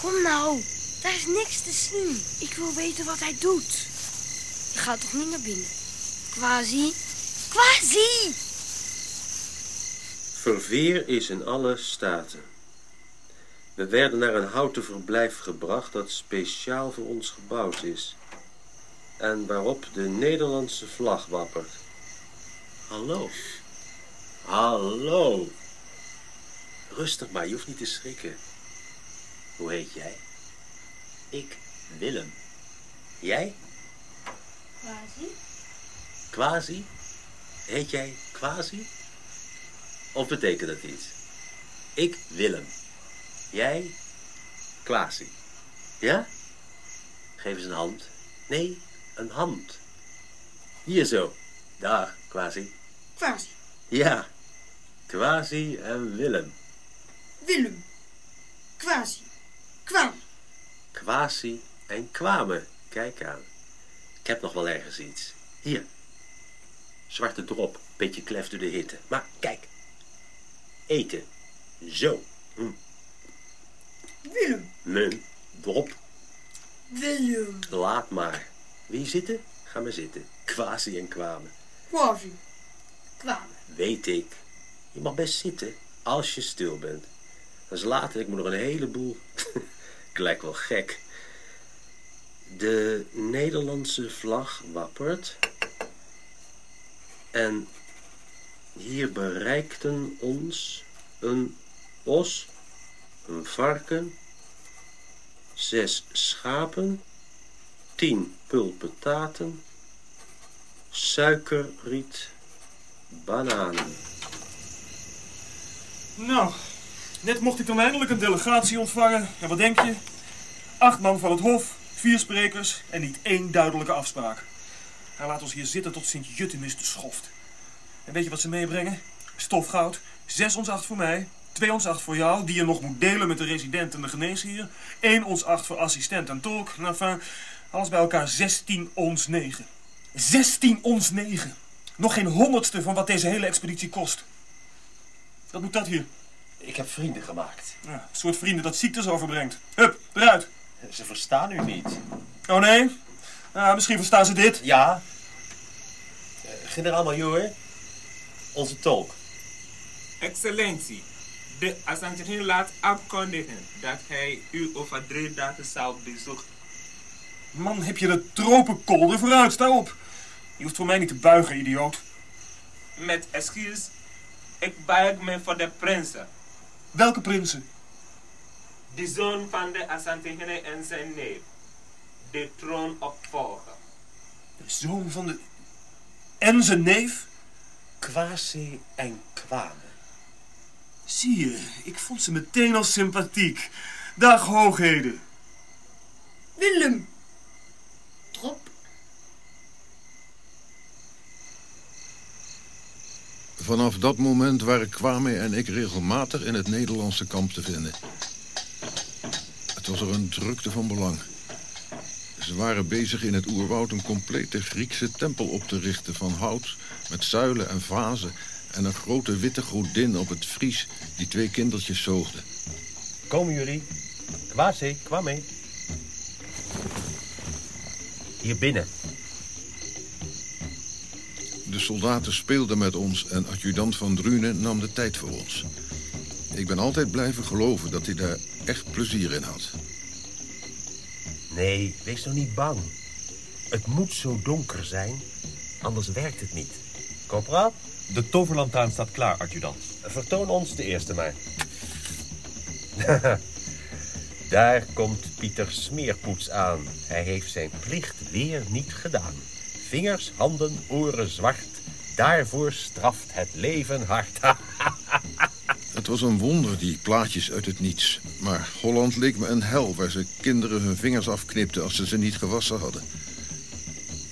Kom nou, daar is niks te zien. Ik wil weten wat hij doet. Je gaat toch niet naar binnen? Quasi. Quasi! Verveer is in alle staten. We werden naar een houten verblijf gebracht dat speciaal voor ons gebouwd is. En waarop de Nederlandse vlag wappert. Hallo. Hallo. Rustig maar, je hoeft niet te schrikken. Hoe heet jij? Ik, Willem. Jij? Quasi? Quasi? Heet jij Quasi? Of betekent dat iets? Ik, Willem. Jij, Quasi. Ja? Geef eens een hand. Nee, een hand. Hier zo. Daar, Quasi. Quasi. Ja, Quasi en Willem. Willem. Quasi. Kwam. Quasi en kwamen. Kijk aan. Ik heb nog wel ergens iets. Hier. Zwarte drop. Beetje klef door de hitte. Maar kijk. Eten. Zo. Hm. Willem. Mun. Drop. Willem. Laat maar. Wie zitten? Ga maar zitten. Quasi en kwamen. Quasi. Kwamen. Weet ik. Je mag best zitten als je stil bent. Dat is later. Ik moet nog een heleboel... ik wel gek. De Nederlandse vlag wappert. En hier bereikten ons een os, een varken, zes schapen, tien pulpetaten, suikerriet, bananen. Nou, net mocht ik dan eindelijk een delegatie ontvangen. En wat denk je? Acht man van het Hof, vier sprekers en niet één duidelijke afspraak. Hij laat ons hier zitten tot Sint-Juttemis de schoft. En weet je wat ze meebrengen? Stofgoud, zes ons acht voor mij, twee ons acht voor jou, die je nog moet delen met de resident en de geneesheer. één ons acht voor assistent en tolk. Nou, enfin, alles bij elkaar 16 ons 9. 16 ons 9. Nog geen honderdste van wat deze hele expeditie kost. Wat moet dat hier? Ik heb vrienden gemaakt. Ja, een soort vrienden dat ziektes overbrengt. Hup, eruit. Ze verstaan u niet. Oh nee? Nou, misschien verstaan ze dit. Ja. Uh, Generaal-majoor, onze tolk. Excellentie, de Asantini laat afkondigen dat hij u over drie dagen zal bezoeken. Man, heb je de tropenkolder vooruit, sta op. Je hoeft voor mij niet te buigen, idioot. Met excuus, ik buig me voor de prinsen. Welke prinsen? De zoon van de Asantehene en zijn neef. De troonopvolger. De zoon van de... En zijn neef? Quasi en kwamen. Zie je, ik vond ze meteen al sympathiek. Dag, hoogheden. Willem. Drop. Vanaf dat moment waren Kwame en ik regelmatig in het Nederlandse kamp te vinden. Het was er een drukte van belang. Ze waren bezig in het oerwoud een complete Griekse tempel op te richten van hout... met zuilen en vazen en een grote witte godin op het vries die twee kindertjes zoogde. Komen jullie? Kwasi, kwam mee. Hier binnen. De soldaten speelden met ons en adjudant van Drune nam de tijd voor ons. Ik ben altijd blijven geloven dat hij daar echt plezier in had. Nee, wees nou niet bang. Het moet zo donker zijn, anders werkt het niet. Corporaal? De toverlantaarn staat klaar, adjudant. Vertoon ons de eerste maar. Daar komt Pieter Smeerpoets aan. Hij heeft zijn plicht weer niet gedaan. Vingers, handen, oren zwart. daarvoor straft het leven hard. Het was een wonder, die plaatjes uit het niets. Maar Holland leek me een hel waar ze kinderen hun vingers afknipten als ze ze niet gewassen hadden.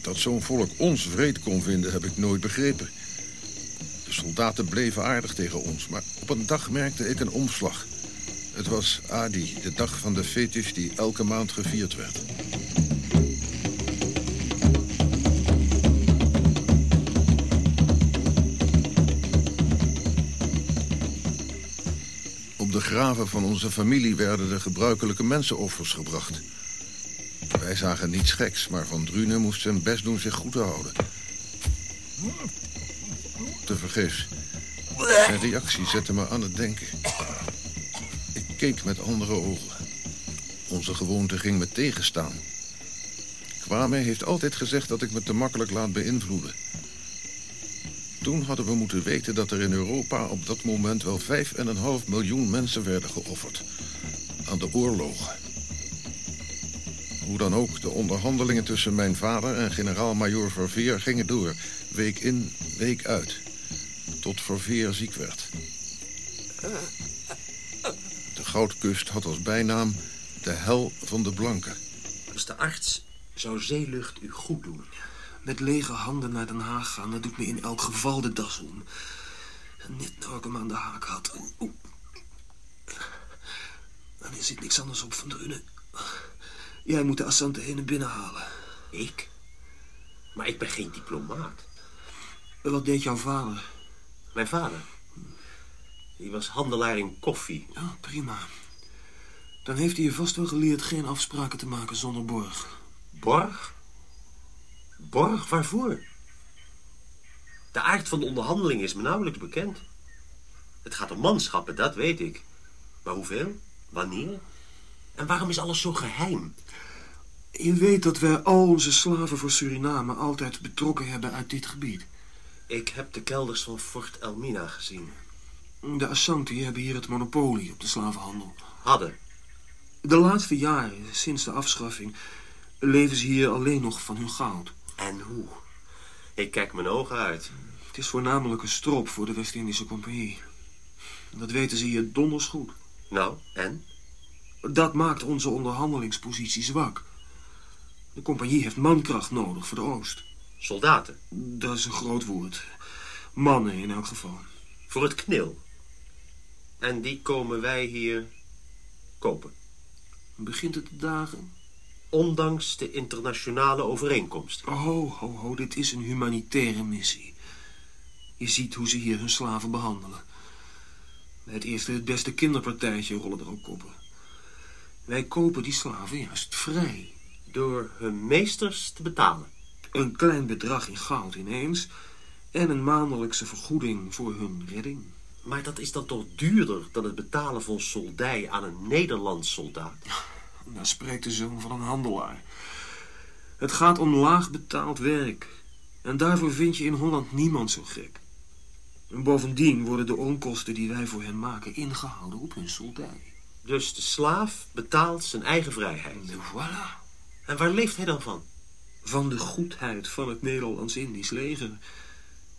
Dat zo'n volk ons vreed kon vinden, heb ik nooit begrepen. De soldaten bleven aardig tegen ons, maar op een dag merkte ik een omslag. Het was Adi, de dag van de fetish die elke maand gevierd werd. Graven van onze familie werden de gebruikelijke mensenoffers gebracht. Wij zagen niets geks, maar Van Drunen moest zijn best doen zich goed te houden. Te vergeefs. Zijn reactie zette me aan het denken. Ik keek met andere ogen. Onze gewoonte ging me tegenstaan. Kwame heeft altijd gezegd dat ik me te makkelijk laat beïnvloeden. Toen hadden we moeten weten dat er in Europa op dat moment wel 5,5 miljoen mensen werden geofferd. Aan de oorlogen. Hoe dan ook, de onderhandelingen tussen mijn vader en generaal-majoor Verveer gingen door. Week in, week uit. Tot Verveer ziek werd. De Goudkust had als bijnaam de hel van de blanken. Beste arts, zou zeelucht u goed doen? Met lege handen naar Den Haag gaan, dat doet me in elk geval de das om. Net nou ik hem aan de haak had. Oeh. En er zit niks anders op van Drunen. Jij moet de Assante heen en binnen halen. Ik? Maar ik ben geen diplomaat. Wat deed jouw vader? Mijn vader? Die was handelaar in koffie. Ja, prima. Dan heeft hij je vast wel geleerd geen afspraken te maken zonder borg. Borg? Borg waarvoor? De aard van de onderhandeling is me nauwelijks bekend. Het gaat om manschappen, dat weet ik. Maar hoeveel? Wanneer? En waarom is alles zo geheim? Je weet dat wij al onze slaven voor Suriname altijd betrokken hebben uit dit gebied. Ik heb de kelders van Fort Elmina gezien. De Ashanti hebben hier het monopolie op de slavenhandel. Hadden. De laatste jaren, sinds de afschaffing, leven ze hier alleen nog van hun goud. En hoe? Ik kijk mijn ogen uit. Het is voornamelijk een strop voor de West-Indische Compagnie. Dat weten ze hier donders goed. Nou, en? Dat maakt onze onderhandelingspositie zwak. De compagnie heeft mankracht nodig voor de Oost. Soldaten? Dat is een groot woord. Mannen in elk geval. Voor het knil. En die komen wij hier kopen. Begint het te dagen? Ondanks de internationale overeenkomsten. Ho, ho, ho, dit is een humanitaire missie. Je ziet hoe ze hier hun slaven behandelen. Bij het eerste het beste kinderpartijtje rollen er ook koppen. Wij kopen die slaven juist vrij. Door hun meesters te betalen. Een klein bedrag in goud ineens... en een maandelijkse vergoeding voor hun redding. Maar dat is dan toch duurder dan het betalen van soldij aan een Nederlands soldaat? Daar spreekt de zoon van een handelaar. Het gaat om laag betaald werk. En daarvoor vind je in Holland niemand zo gek. En bovendien worden de onkosten die wij voor hen maken ingehouden op hun soldij. Dus de slaaf betaalt zijn eigen vrijheid. Voilà. En waar leeft hij dan van? Van de goedheid van het Nederlands-Indisch leger.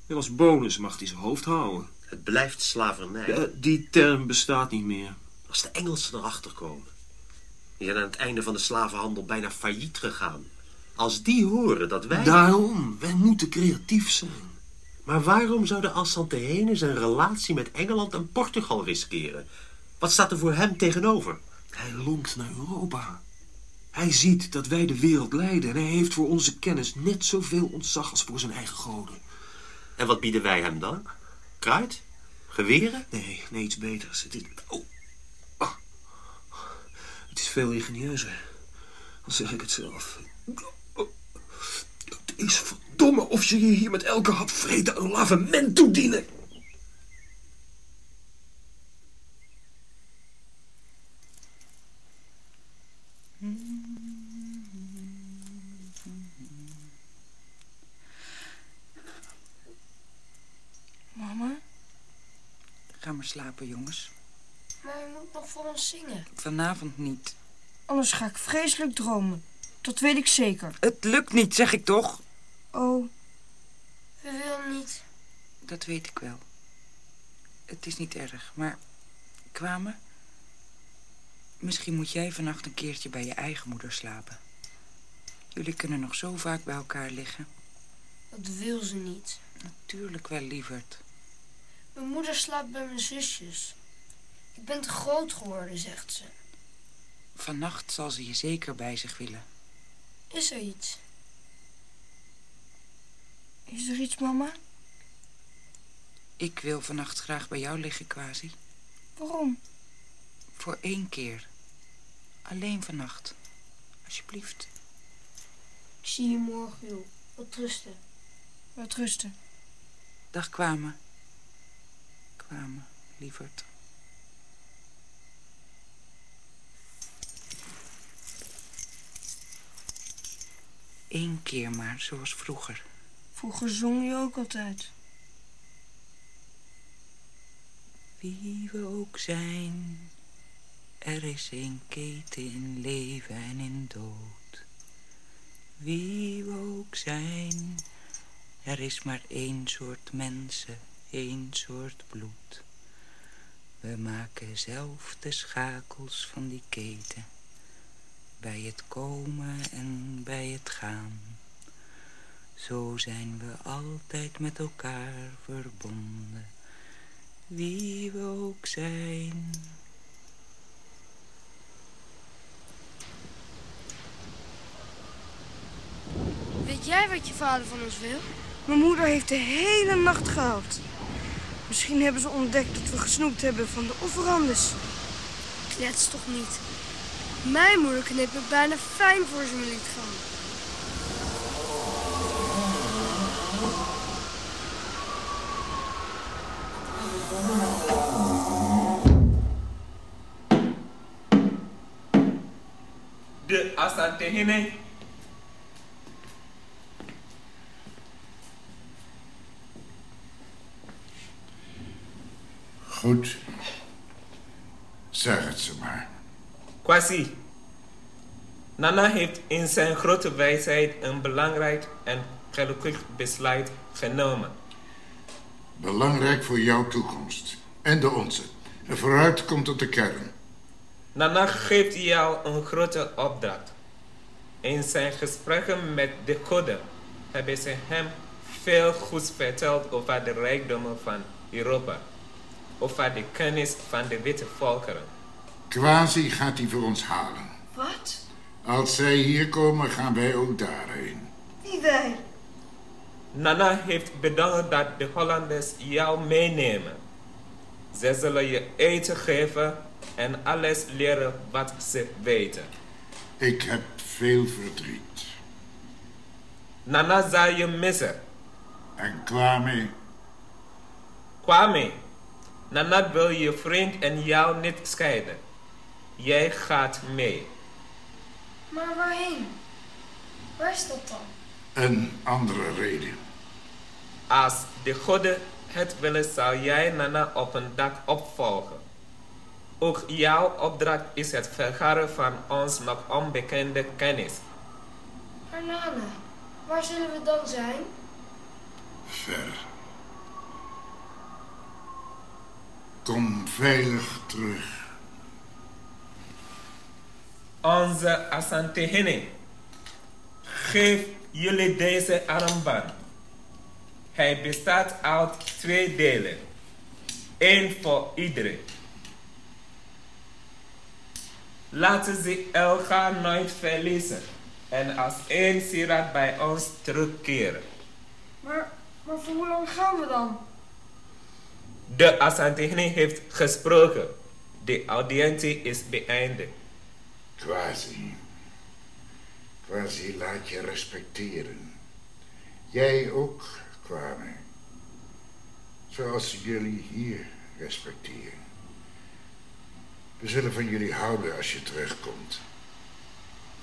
En als bonus mag hij zijn hoofd houden. Het blijft slavernij. Ja, die term bestaat niet meer. Als de Engelsen erachter komen. Die zijn aan het einde van de slavenhandel bijna failliet gegaan. Als die horen dat wij... Daarom, wij moeten creatief zijn. Maar waarom zou de Assantehene zijn relatie met Engeland en Portugal riskeren? Wat staat er voor hem tegenover? Hij lonkt naar Europa. Hij ziet dat wij de wereld leiden en hij heeft voor onze kennis net zoveel ontzag als voor zijn eigen goden. En wat bieden wij hem dan? Kruid? Geweren? Nee, nee, iets beters. Het is, oh. Het is veel ingenieuzer. Dan zeg ik het zelf. Het is verdomme of je je hier met elke hap vreten een lavement toedienen. Mama? Ga maar slapen, jongens. Maar je moet nog voor ons zingen. Vanavond niet. Anders ga ik vreselijk dromen. Dat weet ik zeker. Het lukt niet, zeg ik toch? Oh, we willen niet. Dat weet ik wel. Het is niet erg, maar kwamen... Misschien moet jij vannacht een keertje bij je eigen moeder slapen. Jullie kunnen nog zo vaak bij elkaar liggen. Dat wil ze niet. Natuurlijk wel, lieverd. Mijn moeder slaapt bij mijn zusjes. Ik ben te groot geworden, zegt ze. Vannacht zal ze je zeker bij zich willen. Is er iets? Is er iets, mama? Ik wil vannacht graag bij jou liggen, Quasi. Waarom? Voor één keer. Alleen vannacht. Alsjeblieft. Ik zie je morgen, joh. Wat rusten. Wat rusten. Dag, kwamen. Kwamen, lieverd. Eén keer maar, zoals vroeger. Vroeger zong je ook altijd. Wie we ook zijn, er is een keten in leven en in dood. Wie we ook zijn, er is maar één soort mensen, één soort bloed. We maken zelf de schakels van die keten. Bij het komen en bij het gaan. Zo zijn we altijd met elkaar verbonden. Wie we ook zijn. Weet jij wat je vader van ons wil? Mijn moeder heeft de hele nacht gehaald. Misschien hebben ze ontdekt dat we gesnoept hebben van de offerandes. Klets toch niet. Mijn moeder knipt me bijna fijn voor ze me liet gaan. De Asantehene. Goed. Zeg het ze maar. Kwasi. Nana heeft in zijn grote wijsheid een belangrijk en gelukkig besluit genomen. Belangrijk voor jouw toekomst. En de onze. En vooruit komt tot de kern. Nana geeft jou een grote opdracht. In zijn gesprekken met de goden hebben ze hem veel goeds verteld over de rijkdommen van Europa. Over de kennis van de witte volkeren. Quasi gaat die voor ons halen. Wat? Als zij hier komen, gaan wij ook daarheen. Wie wij? Nana heeft bedankt dat de Hollanders jou meenemen. Ze zullen je eten geven en alles leren wat ze weten. Ik heb veel verdriet. Nana zal je missen. En Kwame? Kwame, Nana wil je vriend en jou niet scheiden. Jij gaat mee. Maar waarheen? Waar is dat dan? Een andere reden. Als de goden het willen, zal jij Nana op een dag opvolgen. Ook jouw opdracht is het vergaren van ons nog onbekende kennis. Maar Nana, waar zullen we dan zijn? Ver. Kom veilig terug. Onze Asantehene, geef jullie deze armband. Hij bestaat uit twee delen. Eén voor iedereen. Laten ze elkaar nooit verliezen en als één sieraad bij ons terugkeren. Maar, maar voor hoe lang gaan we dan? De Asantehene heeft gesproken. De audiëntie is beëindigd. Quasi. Quasi laat je respecteren. Jij ook, Kwame. Zoals jullie hier respecteren. We zullen van jullie houden als je terugkomt.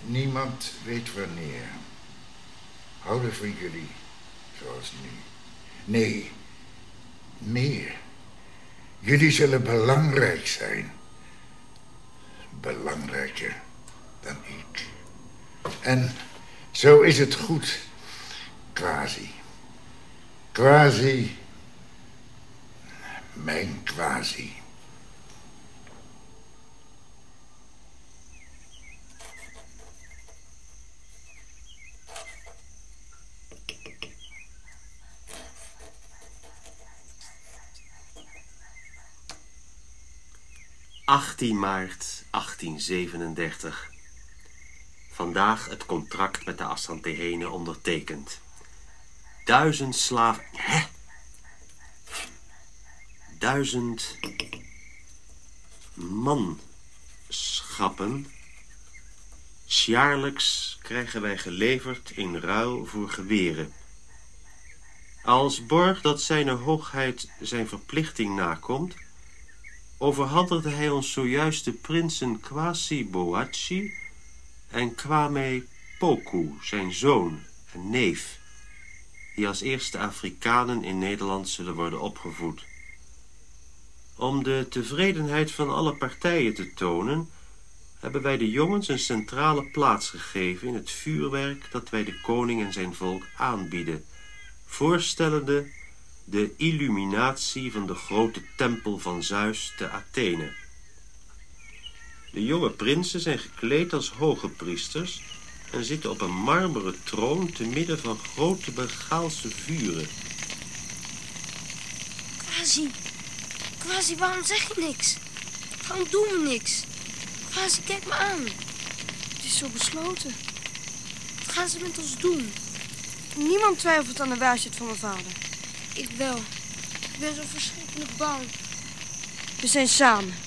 Niemand weet wanneer. Houden van jullie zoals nu. Nee, meer. Jullie zullen belangrijk zijn. Belangrijker En zo is het goed, quasi. Quasi Mijn quasi. ...18 maart 1837. Vandaag het contract met de Assantehene ondertekend. Duizend slaven... Hè? Duizend... manschappen... Sjaarlijks krijgen wij geleverd in ruil voor geweren. Als borg dat zijn hoogheid zijn verplichting nakomt... overhandigde hij ons zojuist de prinsen Kwasi Boachi en Kwame Poku, zijn zoon en neef... die als eerste Afrikanen in Nederland zullen worden opgevoed. Om de tevredenheid van alle partijen te tonen... hebben wij de jongens een centrale plaats gegeven... in het vuurwerk dat wij de koning en zijn volk aanbieden... voorstellende de illuminatie van de grote tempel van Zeus te Athene... De jonge prinsen zijn gekleed als hoge priesters... en zitten op een marmeren troon te midden van grote Bengaalse vuren. Quasi. Quasi, waarom zeg je niks? Waarom doen we niks? Quasi, kijk me aan. Het is zo besloten. Wat gaan ze met ons doen? Niemand twijfelt aan de wijsheid van mijn vader. Ik wel. Ik ben zo verschrikkelijk bang. We zijn samen.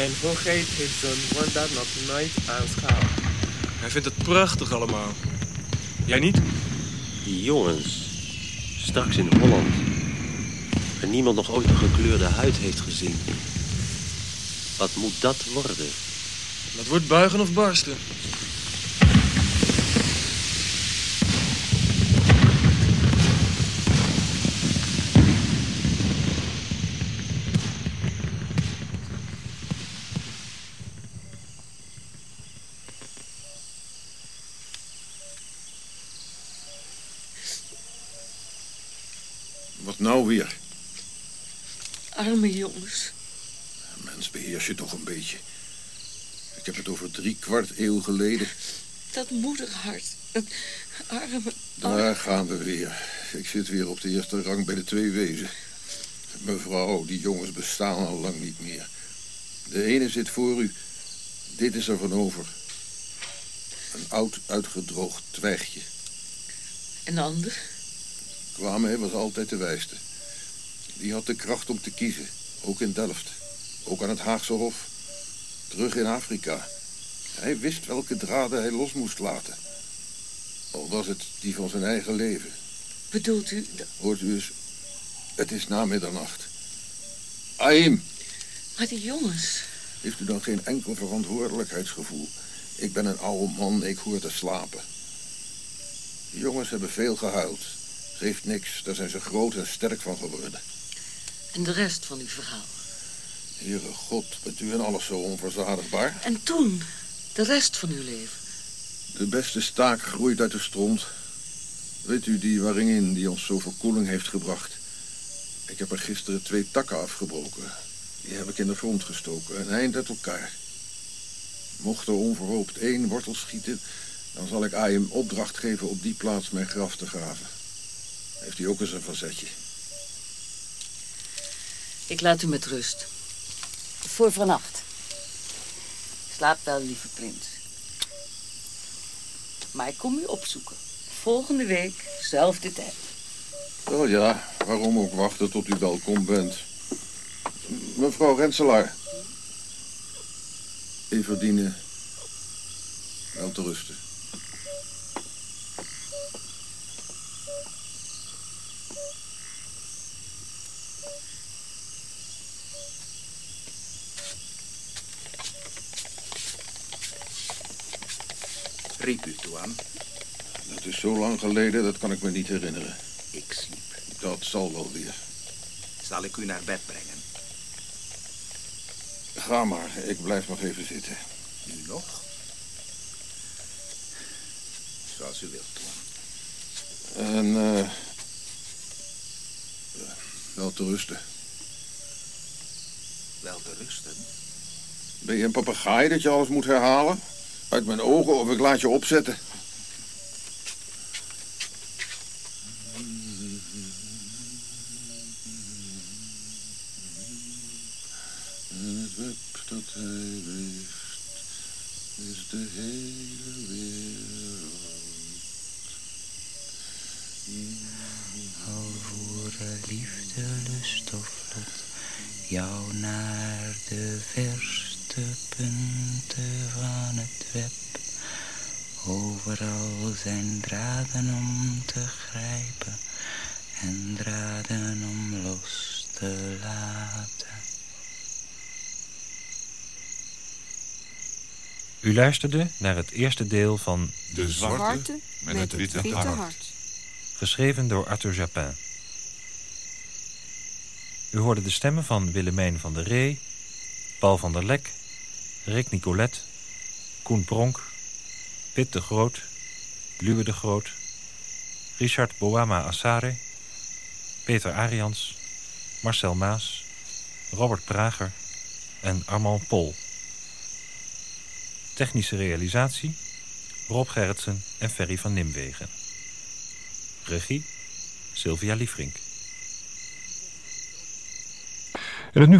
Zijn hoogheid heeft zo'n wonder nog nooit aanschouwd. Hij vindt het prachtig allemaal. Jij niet? Die jongens, straks in Holland... waar niemand nog ooit een gekleurde huid heeft gezien. Wat moet dat worden? Dat wordt buigen of barsten. Wat nou weer? Arme jongens. Mens, beheers je toch een beetje. Ik heb het over drie kwart eeuw geleden. Dat moederhart. Dat arme... Daar gaan we weer. Ik zit weer op de eerste rang bij de twee wezen. Mevrouw, die jongens bestaan al lang niet meer. De ene zit voor u. Dit is er van over. Een oud, uitgedroogd twijgje. En de ander? Kwame was altijd de wijste. Die had de kracht om te kiezen. Ook in Delft. Ook aan het Haagse Hof. Terug in Afrika. Hij wist welke draden hij los moest laten. Al was het die van zijn eigen leven. Bedoelt u... Hoort u eens, het is na middernacht. Aim, Maar die jongens... heeft u dan geen enkel verantwoordelijkheidsgevoel? Ik ben een oude man, ik hoor te slapen. De jongens hebben veel gehuild. Geeft niks, daar zijn ze groot en sterk van geworden. En de rest van uw verhaal. Heere God, bent u in alles zo onverzadigbaar? En toen, de rest van uw leven. De beste staak groeit uit de stront. Weet u die waringin die ons zo verkoeling heeft gebracht? Ik heb er gisteren twee takken afgebroken. Die heb ik in de grond gestoken, een eind uit elkaar. Mocht er onverhoopt één wortel schieten... dan zal ik Aim opdracht geven op die plaats mijn graf te graven. Heeft hij ook eens een verzetje. Ik laat u met rust. Voor vannacht. Slaap wel, lieve prins. Maar ik kom u opzoeken. Volgende week, zelfde tijd. Wel ja, waarom ook wachten tot u welkom bent. Mevrouw Renselaar. Everdine. Wel te rusten. Sliep u, Tuan? Dat is zo lang geleden, dat kan ik me niet herinneren. Ik sliep. Dat zal wel weer. Zal ik u naar bed brengen? Ga maar, ik blijf nog even zitten. Nu nog? Zoals u wilt, Tuan. En, eh... wel te rusten. Wel te rusten. Ben je een papegaai dat je alles moet herhalen? Uit mijn ogen of ik laat je opzetten. En het web dat hij weeft is de hele wereld. Al voeren liefde, lust of lot jou naar de verste punten van het web. Overal zijn draden om te grijpen en draden om los te laten. U luisterde naar het eerste deel van De zwarte met het witte hart. Geschreven door Arthur Japin. U hoorde de stemmen van Willemijn van der Ree, Paul van der Lek, Rick Nicolet, Koen Pronk, Pit de Groot, Luwe de Groot, Richard Boama Assare, Peter Arians, Marcel Maas, Robert Prager en Armand Pol. Technische realisatie Rob Gerritsen en Ferry van Nimwegen. Regie Sylvia Liefrink. En het nu